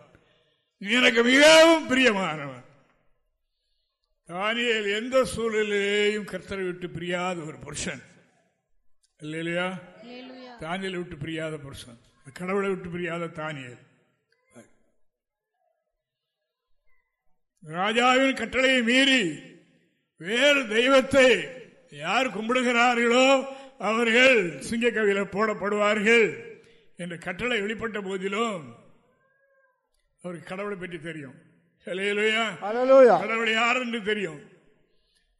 எனக்கு மிகவும் பிரியமானவன் தானியல் எந்த சூழலையும் கர்த்தரை விட்டு பிரியாத ஒரு புருஷன். இல்லையா தானியலை விட்டு பிரியாத புருஷன். கடவுளை விட்டு பிரியாத தானியல். ராஜாவின் கட்டளையை மீறி வேறு தெய்வத்தை யார் கும்பிடுகிறார்களோ அவர்கள் சிங்கக்கவியில போடப்படுவார்கள் என்ற கட்டளை வெளிப்பட்ட போதிலும் அவருக்கு கடவுளை பற்றி தெரியும். கடவுளை யார் என்று தெரியும்.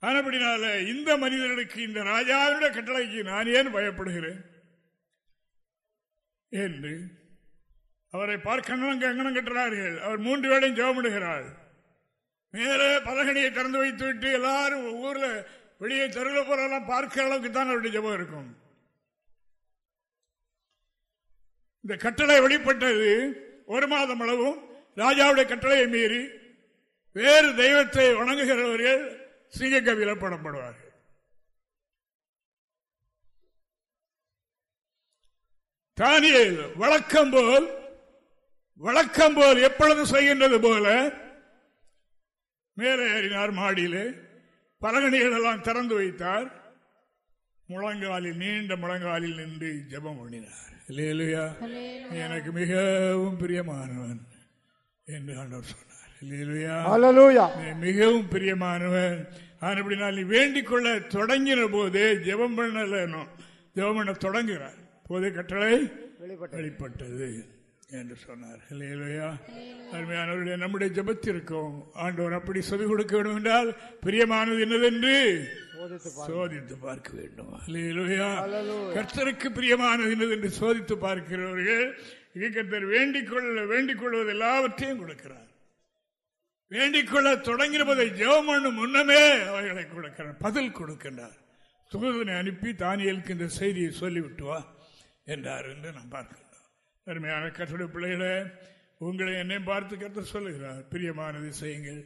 அப்படினால இந்த மனிதர்களுக்கு இந்த ராஜாவுடைய கட்டளைக்கு நான் ஏன் பயப்படுகிறேன்? என்று அவரை பார்க்கணும் கங்கணம் கட்டுறார்கள் அவர் மூன்று வேளையும் ஜெவமிடுகிறார் மேலே பலகனியை திறந்து வைத்து விட்டு எல்லாரும் ஊர்ல வெளியே தெருவில் போறெல்லாம் பார்க்கிற அளவுக்கு தான் அவருடைய ஜபம் இருக்கும். இந்த கட்டளை வெளிப்பட்டது ஒரு மாதம் அளவும் ராஜாவுடைய கட்டளையை மீறி வேறு தெய்வத்தை வணங்குகிறவர்கள் சிங்கக்கவியில் படப்படுவார்கள். தானியல் வழக்கம் போல் வழக்கம் போல் எப்பொழுது செய்கின்றது போல மேலே ஏறினார் மாடியிலே. பலகணிகள் எல்லாம் திறந்து வைத்தார். முழங்காலில் நீண்ட முழங்காலில் நின்று ஜபம் பண்ணினார். இல்லையா எனக்கு மிகவும் பிரியமானவன் என்று ஆண்டவர் சொன்னார். மிகவும் பிரியமானவன். அப்படினால் நீ வேண்டிக் கொள்ள தொடங்கின போதே ஜெபம் பண்ணலனும் ஜெபம் பண்ண தொடங்குகிறார். போதே கட்டளை வெளிப்பட்டது. என்று சொன்னார். இல்லையா அருமையானவர்களே நம்முடைய ஜபத்திற்கும் ஆண்டவர் அப்படி செவி கொடுக்க வேண்டும் என்றால் பிரியமானது என்னதென்று? சோதித்து பார்க்க வேண்டும். கர்த்தருக்கு பிரியமானது என்னது சோதித்து பார்க்கிறவர்கள் கர்த்தர் வேண்டிக் கொள்ள வேண்டிக் கொள்வது எல்லாவற்றையும் கொடுக்கிறார். வேண்டிக் கொள்ள தொடங்கினதை ஜெவமண்ணு முன்னமே அவைகளை கொடுக்கிறார் பதில் கொடுக்கின்றார். தூதனை அனுப்பி தானியலுக்கு இந்த செய்தியை சொல்லிவிட்டு வா என்றார் என்று நாம் பார்க்கிறோம் அருமையான கற்றுடைய பிள்ளைகளை உங்களை என்னை பார்த்து கற்று சொல்லுகிறார். பிரியமானது செய்யுங்கள்.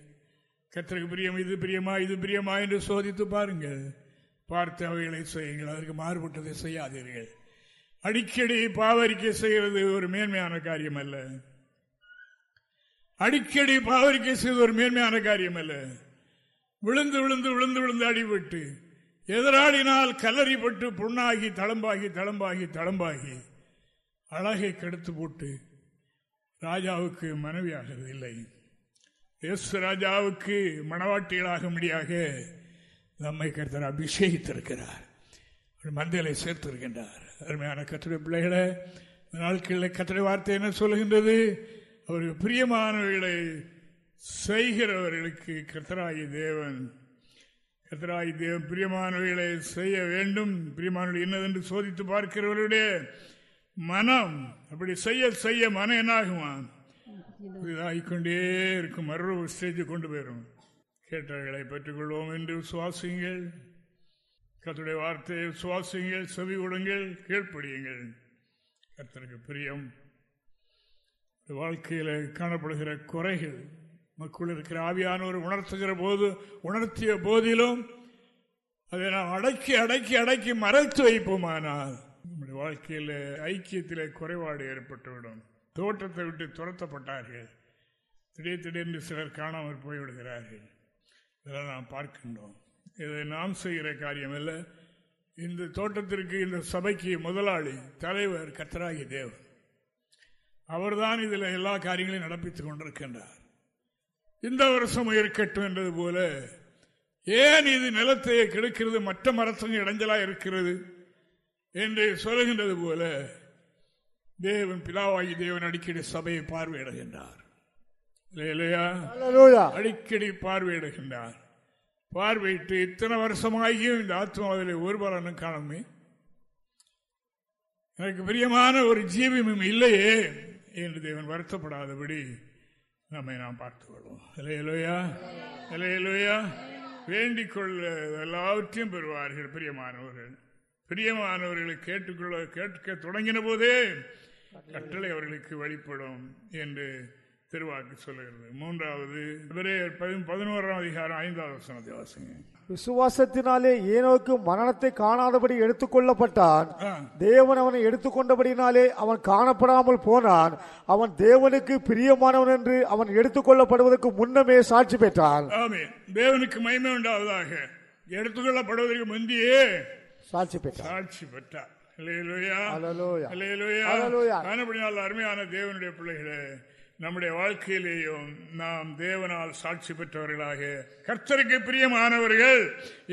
கத்திற்கு பிரியம் இது பிரியமா இது பிரியமா என்று சோதித்து பாருங்கள். பார்த்து அவைகளை செய்யுங்கள். அதற்கு மாறுபட்டதை செய்யாதீர்கள். அடிக்கடி பாவரிக்கை செய்கிறது ஒரு மேன்மையான காரியம் அல்ல அடிக்கடி பாவரிக்கை செய்வது ஒரு மேன்மையான காரியம் அல்ல விழுந்து விழுந்து விழுந்து விழுந்து அடிபட்டு எதிராளினால் கலறிப்பட்டு புண்ணாகி தளம்பாகி தளம்பாகி தளம்பாகி அழகை கெடுத்து போட்டு ராஜாவுக்கு மனைவியாகிறது இல்லை எஸ் ராஜாவுக்கு மணவாட்டிகளாகும்படியாக நம்மை கருத்தர் அபிஷேகித்திருக்கிறார். மந்தையில சேர்த்திருக்கின்றார். அருமையான கத்திரை பிள்ளைகளை நாட்களில் கத்திரை வார்த்தை என்ன சொல்கின்றது அவருக்கு பிரியமானவர்களை செய்கிறவர்களுக்கு கத்தராயி தேவன் கத்தராயி தேவன் பிரியமானவர்களை செய்ய வேண்டும். பிரியமானவர்கள் என்னதென்று சோதித்து பார்க்கிறவர்களுடைய மனம். அப்படி செய்ய செய்ய மனம் என்னாகுமா? இதாகிக்கொண்டே இருக்கும். மறு ஸ்டேஜ் கொண்டு போயிடும் கேட்டவர்களை பெற்றுக்கொள்வோம் என்று சுவாசியுங்கள் கத்துடைய வார்த்தையை சுவாசியுங்கள் செவி கொடுங்கள். கீழ்ப்படியுங்கள் கத்தருக்கு பிரியம். வாழ்க்கையில் காணப்படுகிற குறைகள் மக்கள் இருக்கிற ஆவியானவர் உணர்த்துகிற போது உணர்த்திய போதிலும் அதை நாம் அடக்கி அடக்கி அடக்கி மறைத்து வைப்போமானால் நம்முடைய வாழ்க்கையில் ஐக்கியத்தில் குறைபாடு ஏற்பட்டுவிடும். தோட்டத்தை விட்டு துரத்தப்பட்டார்கள். திடீர் திடீர்னு சிலர் காணாமல் போய்விடுகிறார்கள். இதெல்லாம் நாம் பார்க்கின்றோம். இதை நாம் செய்கிற காரியம் இல்லை இந்த தோட்டத்திற்கு இந்த சபைக்கு முதலாளி தலைவர் கத்தராகி தேவன். அவர்தான் இதில் எல்லா காரியங்களையும் நடப்பித்துக் கொண்டிருக்கின்றார். இந்த வருஷம் இருக்கட்டும் என்றது போல ஏன் இது நிலத்தை கெடுக்கிறது மற்ற மரத்தங்க இடைஞ்சலாக இருக்கிறது? என்று சொல்லுகின்றது போல தேவன் பிதாவாகி தேவன் அடிக்கடி சபையை பார்வையிடுகின்றார். அடிக்கடி பார்வையிடுகின்றார். பார்வையிட்டு இத்தனை வருஷமாகியும் இந்த ஆத்மாவிலே ஒரு பலனும் காணுமே. எனக்கு பிரியமான ஒரு ஜீவியமும் இல்லையே என்று தேவன் வருத்தப்படாதபடி நம்மை நாம் பார்த்துக் கொள்வோம் இலையலோயா இலையலோயா வேண்டிக் கொள்ள எல்லாவற்றையும் பெறுவார்கள் பிரியமானவர்கள். பிரியமானவர்களை கேட்டுக்கொள்ள கேட்க தொடங்கின போதே கட்டளை அவர்களுக்கு வழிபடும் என்று திருவாக்கு சொல்லுகிறது. மூன்றாவது பதினோராம் அதிகாரம் ஐந்தாவது வசனத்தை வாசிங்க. விசுவாசத்தினாலே ஏனோக்கு மரணத்தை காணாதபடி எடுத்துக்கொள்ளப்பட்டான் தேவன் அவனை எடுத்துக்கொண்டபடினாலே அவன் காணப்படாமல் போனான். அவன் தேவனுக்கு பிரியமானவன் என்று அவன் எடுத்துக்கொள்ளப்படுவதற்கு முன்னமே சாட்சி பெற்றான். தேவனுக்கு மகிமை உண்டாவதாக. எடுத்துக்கொள்ளப்படுவதற்கு முந்தையே சாட்சி பெற்றார் சாட்சி பெற்றார் அருமையான தேவனுடைய பிள்ளைகளே நம்முடைய வாழ்க்கையிலேயும் நாம் தேவனால் சாட்சி பெற்றவர்களாக கர்த்தருக்கு பிரியமானவர்கள்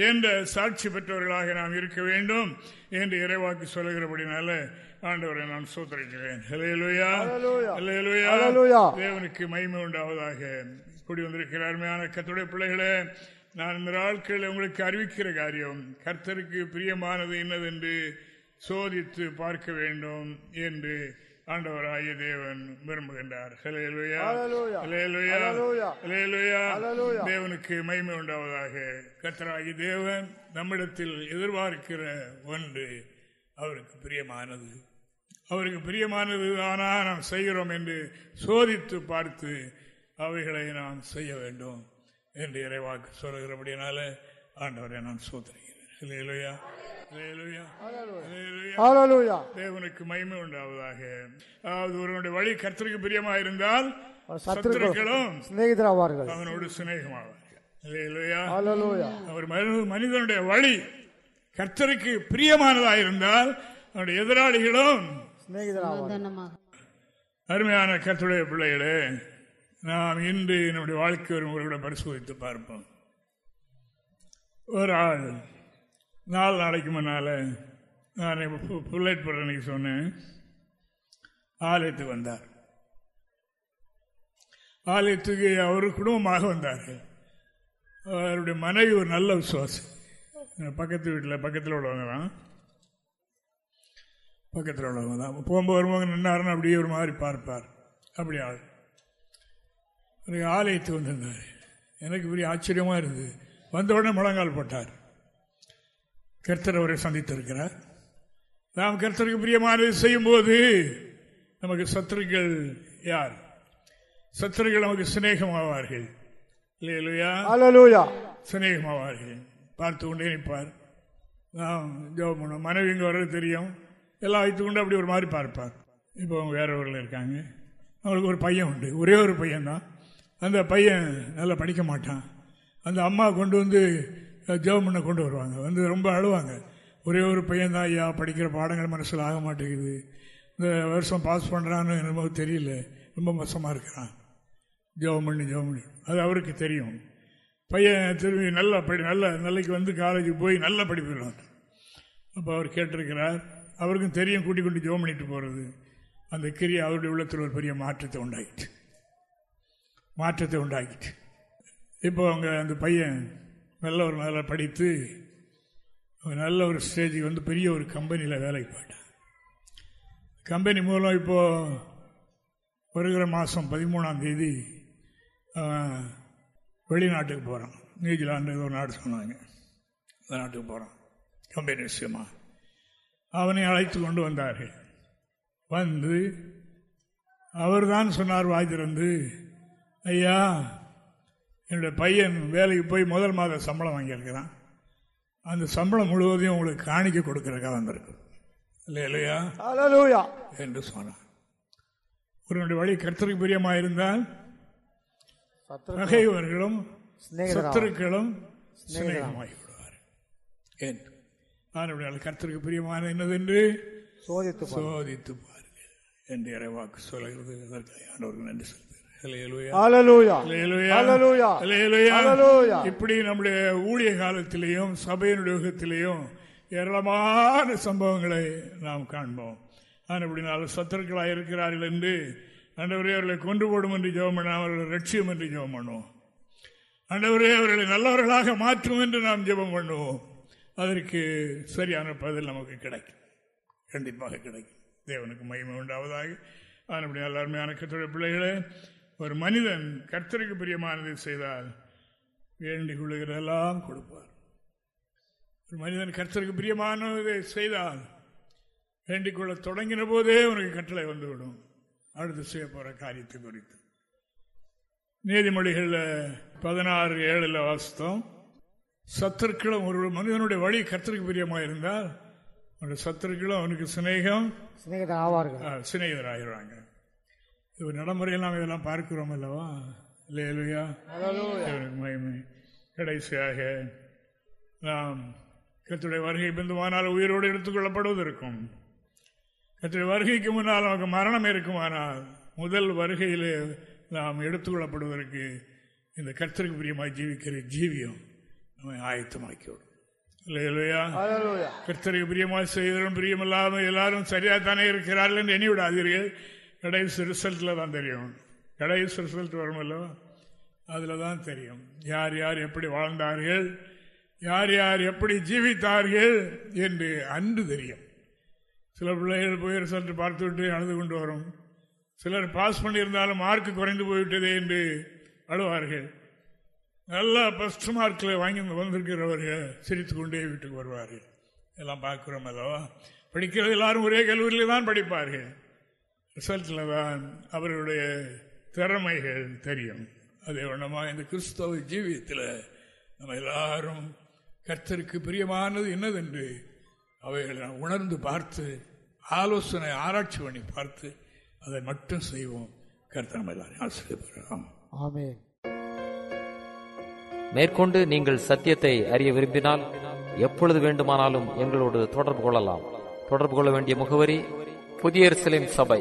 என்ற சாட்சி பெற்றவர்களாக நாம் இருக்க வேண்டும் என்று இறைவாக்கு சொல்லுகிறபடினால ஆண்டவரை நான் சோதரிக்கிறேன். தேவனுக்கு மகிமை உண்டாவதாக கூடி வந்திருக்கிற அருமையான கத்துடைய பிள்ளைகளே நான் இந்த நாட்களில் உங்களுக்கு அறிவிக்கிற காரியம் கர்த்தருக்கு பிரியமானது என்னதென்று சோதித்து பார்க்க வேண்டும் என்று ஆண்டவராகிய தேவன் விரும்புகின்றார். தேவனுக்கு மகிமை உண்டாவதாக. கத்தராகி தேவன் நம்மிடத்தில் எதிர்பார்க்கிற ஒன்று அவருக்கு பிரியமானது. அவருக்கு பிரியமானது தானா நாம் செய்கிறோம் என்று சோதித்து பார்த்து அவைகளை நாம் செய்ய வேண்டும். என்று இறைவாக்கு சொல்லுகிறபடினால ஆண்டவரை நான் சோதனைகிறேன் தேவனுக்கு மகிமை உண்டாவதாக. அதாவது ஒருவனுடைய வழி கர்த்தருக்கு பிரியமாக இருந்தால் சத்துருக்களும் சிநேகிதராவார்கள். அவனோடு சிநேகமாவார்கள். அவர் மனிதனுடைய வழி கர்த்தருக்கு பிரியமானதாக இருந்தால் அவனுடைய எதிராளிகளும் அருமையான கர்த்தருடைய பிள்ளைகளே நாம் இன்று நம்முடைய வாழ்க்கை ஒரு முறையோட பரிசோதித்து பார்ப்போம். ஒரு ஆள் நாலு நாளைக்கு முன்னால் நான் புல்லட் படனைக்கு சொன்னேன். ஆலயத்துக்கு வந்தார். ஆலயத்துக்கு அவர் குடும்பமாக வந்தார்கள் அவருடைய மனைவி ஒரு நல்ல விசுவாசம் பக்கத்து வீட்டில் பக்கத்தில் உள்ளவங்க தான் பக்கத்தில் உள்ளவங்க தான் போகும்போது வருவாங்க நின்னாருன்னு அப்படியே ஒரு மாதிரி பார்ப்பார். அப்படி ஆள். ஆலயத்துக்கு வந்திருந்தார். எனக்கு பெரிய ஆச்சரியமாக இருந்தது. வந்த உடனே முழங்கால் போட்டார். கர்த்தர் அவரை சந்தித்திருக்கிறார். நாம் கர்த்தருக்கு பிரியமானது செய்யும் போது நமக்கு சத்துருக்கள் யார்? சத்துருக்கள் நமக்கு சிநேகமாவார்கள். சிநேகமாவார்கள். பார்த்து கொண்டே நிற்பார். நாம் ஜோம் பண்ணுவோம். மனைவி இங்கே வர்றது தெரியும். எல்லாம் வைத்து கொண்டு அப்படி ஒரு மாதிரி பார்ப்பார். இப்போ அவங்க வேறவர்கள் இருக்காங்க. அவங்களுக்கு ஒரு பையன் உண்டு. ஒரே ஒரு பையன் தான் அந்த பையன் நல்லா படிக்க மாட்டான். அந்த அம்மா கொண்டு வந்து ஜெபம் பண்ண கொண்டு வருவாங்க. வந்து ரொம்ப அழுவாங்க. ஒரே ஒரு பையன் தான் ஐயா படிக்கிற பாடங்கள் மனசில் ஆக மாட்டேங்குது. இந்த வருஷம் பாஸ் பண்ணுறான்னு என்னமோ தெரியல. ரொம்ப மோசமாக இருக்கிறான். ஜெபம் பண்ணி ஜெபம் பண்ணி அது அவருக்கு தெரியும். பையன் திரும்பி நல்லா படி நல்ல நிலைக்கு வந்து காலேஜுக்கு போய் நல்லா படிப்பிடுவார் அப்போ அவர் கேட்டிருக்கிறார் அவருக்கும் தெரியும் கூட்டி கொண்டு ஜெபம் பண்ணிட்டு போகிறது அந்த கிரியை அவருடைய உள்ளத்தில் ஒரு பெரிய மாற்றத்தை உண்டாயிட்டு மாற்றத்தை உண்டாக்கிட்டு. இப்போ அவங்க அந்த பையன் நல்ல ஒரு நல்ல படித்து நல்ல ஒரு ஸ்டேஜுக்கு வந்து பெரிய ஒரு கம்பெனியில் வேலைக்கு போயிட்டான். கம்பெனி மூலம் இப்போது வருகிற மாதம் பதிமூணாம் தேதி வெளிநாட்டுக்கு போகிறான் நியூசிலாண்டு ஒரு நாடு சொன்னாங்க. அந்த நாட்டுக்கு போகிறான் கம்பெனி விஷயமா. அவனை அழைத்து கொண்டு வந்தார்கள். வந்து அவர் தான் சொன்னார் வாய் திறந்து ஐயா என்னுடைய பையன் வேலைக்கு போய் முதல் மாத சம்பளம் வாங்கியிருக்கிறான். அந்த சம்பளம் முழுவதையும் உங்களுக்கு காணிக்க கொடுக்கறதுக்காக வந்திருக்கு இல்லையா இல்லையா? என்று சொன்னார் ஒருவனுடைய வழி கர்த்தருக்கு பிரியமாக இருந்தால் பகைவர்களும். சத்துருக்களும் விடுவார் ஏன் ஆனால் கர்த்தருக்கு பிரியமான என்னதென்று சோதித்து பார். சோதித்து பாருங்கள். என்று இறைவாக்கு சொல்கிறது அதற்கு ஆண்டவருக்கு நன்றி சொல்கிறேன் இப்படி நம்முடைய ஊழிய காலத்திலேயும் சபையினுடைய யுகத்திலேயும் ஏராளமான சம்பவங்களை நாம் காண்போம். ஆனால் இப்படினாலும் சத்தர்களாக இருக்கிறார்கள் என்று ஆண்டவரே அவர்களை கொண்டு போடும் என்று ஜெபம் பண்ண அவர்களை ரட்சியம் என்று ஜெபம் பண்ணுவோம். ஆண்டவரே அவர்களை நல்லவர்களாக மாற்றும் என்று நாம் ஜெபம் பண்ணுவோம். அதற்கு சரியான பதில் நமக்கு கிடைக்கும். கண்டிப்பாக கிடைக்கும். தேவனுக்கு மகிமை உண்டாவதாக. ஆனப்படி அருமையான கத்துடைய பிள்ளைகளே ஒரு மனிதன் கர்த்தருக்கு பிரியமானதை செய்தால் வேண்டிக் கொள்ளுகிறதெல்லாம் கொடுப்பார். ஒரு மனிதன் கர்த்தருக்கு பிரியமானதை செய்தால் வேண்டிக் கொள்ள தொடங்கின போதே உனக்கு கட்டளை வந்துவிடும். அடுத்து செய்ய போற காரியத்தை குறித்து. நீதிமொழிகள்ல பதினாறு ஏழுல வாசித்தோம். சத்துருக்களும் ஒரு மனிதனுடைய வழி கர்த்தருக்கு பிரியமாக இருந்தால் அவனுடைய சத்துருக்களும் அவனுக்கு சிநேகம் சிநேகிதர் ஆவார்கள் சிநேகிதராகிறாங்க இது நடைமுறையில் நாம் இதெல்லாம் பார்க்கிறோம் அல்லவா? இல்லையா? மகிமை கடைசியாக நாம் கத்துடைய வருகை பிந்துமானால் உயிரோடு எடுத்துக்கொள்ளப்படுவதற்கும் கத்துடைய வருகைக்கு முன்னால் நமக்கு மரணம் இருக்குமானால் முதல் வருகையிலே நாம் எடுத்துக்கொள்ளப்படுவதற்கு இந்த கர்த்தருக்கு பிரியமாய் ஜீவிக்கிற ஜீவியம் நம்மை ஆயத்தமாக்கிவிடும். இல்லையா? கர்த்தருக்கு பிரியமாக செய்தவரும் பிரியமில்லாமல் எல்லாரும் சரியா தானே இருக்கிறார்கள் என்று எண்ணி விடாதீர்கள். கடைசி ரிசல்ட்டில் தான் தெரியும். கடைசி ரிசல்ட் வரும் அல்லவா தான் தெரியும். யார் யார் எப்படி வாழ்ந்தார்கள்? யார் யார் எப்படி ஜீவித்தார்கள்? என்று அன்று தெரியும். சில பிள்ளைகள் போய் ரிசல்ட் பார்த்துவிட்டு அழுது கொண்டு வரும். சிலர் பாஸ் பண்ணியிருந்தாலும் மார்க் குறைந்து போய்விட்டதே என்று அழுவார்கள். நல்லா ஃபஸ்ட் மார்க்கில் வாங்கி வந்திருக்கிறவர்கள் சிரித்து கொண்டே வீட்டுக்கு வருவார்கள். எல்லாம் பார்க்குறோம் அல்லவா? படிக்கிறது எல்லாரும் ஒரே கல்லூரியில் தான் படிப்பார்கள். ரிசல்ட்டில் தான் அவர்களுடைய திறமைகள் தெரியும். அதே வண்ணமாக இந்த கிறிஸ்தவ ஜீவியத்தில் நம்ம எல்லாரும் கர்த்தருக்கு பிரியமானது என்னதென்று அவைகளை நாம் உணர்ந்து பார்த்து ஆலோசனை ஆராய்ச்சி பண்ணி பார்த்து அதை மட்டும் செய்வோம். கர்த்தர் நம்ம எல்லாரையும் ஆசிரியப்படுறோம் ஆமென். மேற்கொண்டு நீங்கள் சத்தியத்தை அறிய விரும்பினால் எப்பொழுது வேண்டுமானாலும் எங்களோடு தொடர்பு கொள்ளலாம். தொடர்பு கொள்ள வேண்டிய முகவரி புதிய எருசலேம் சபை.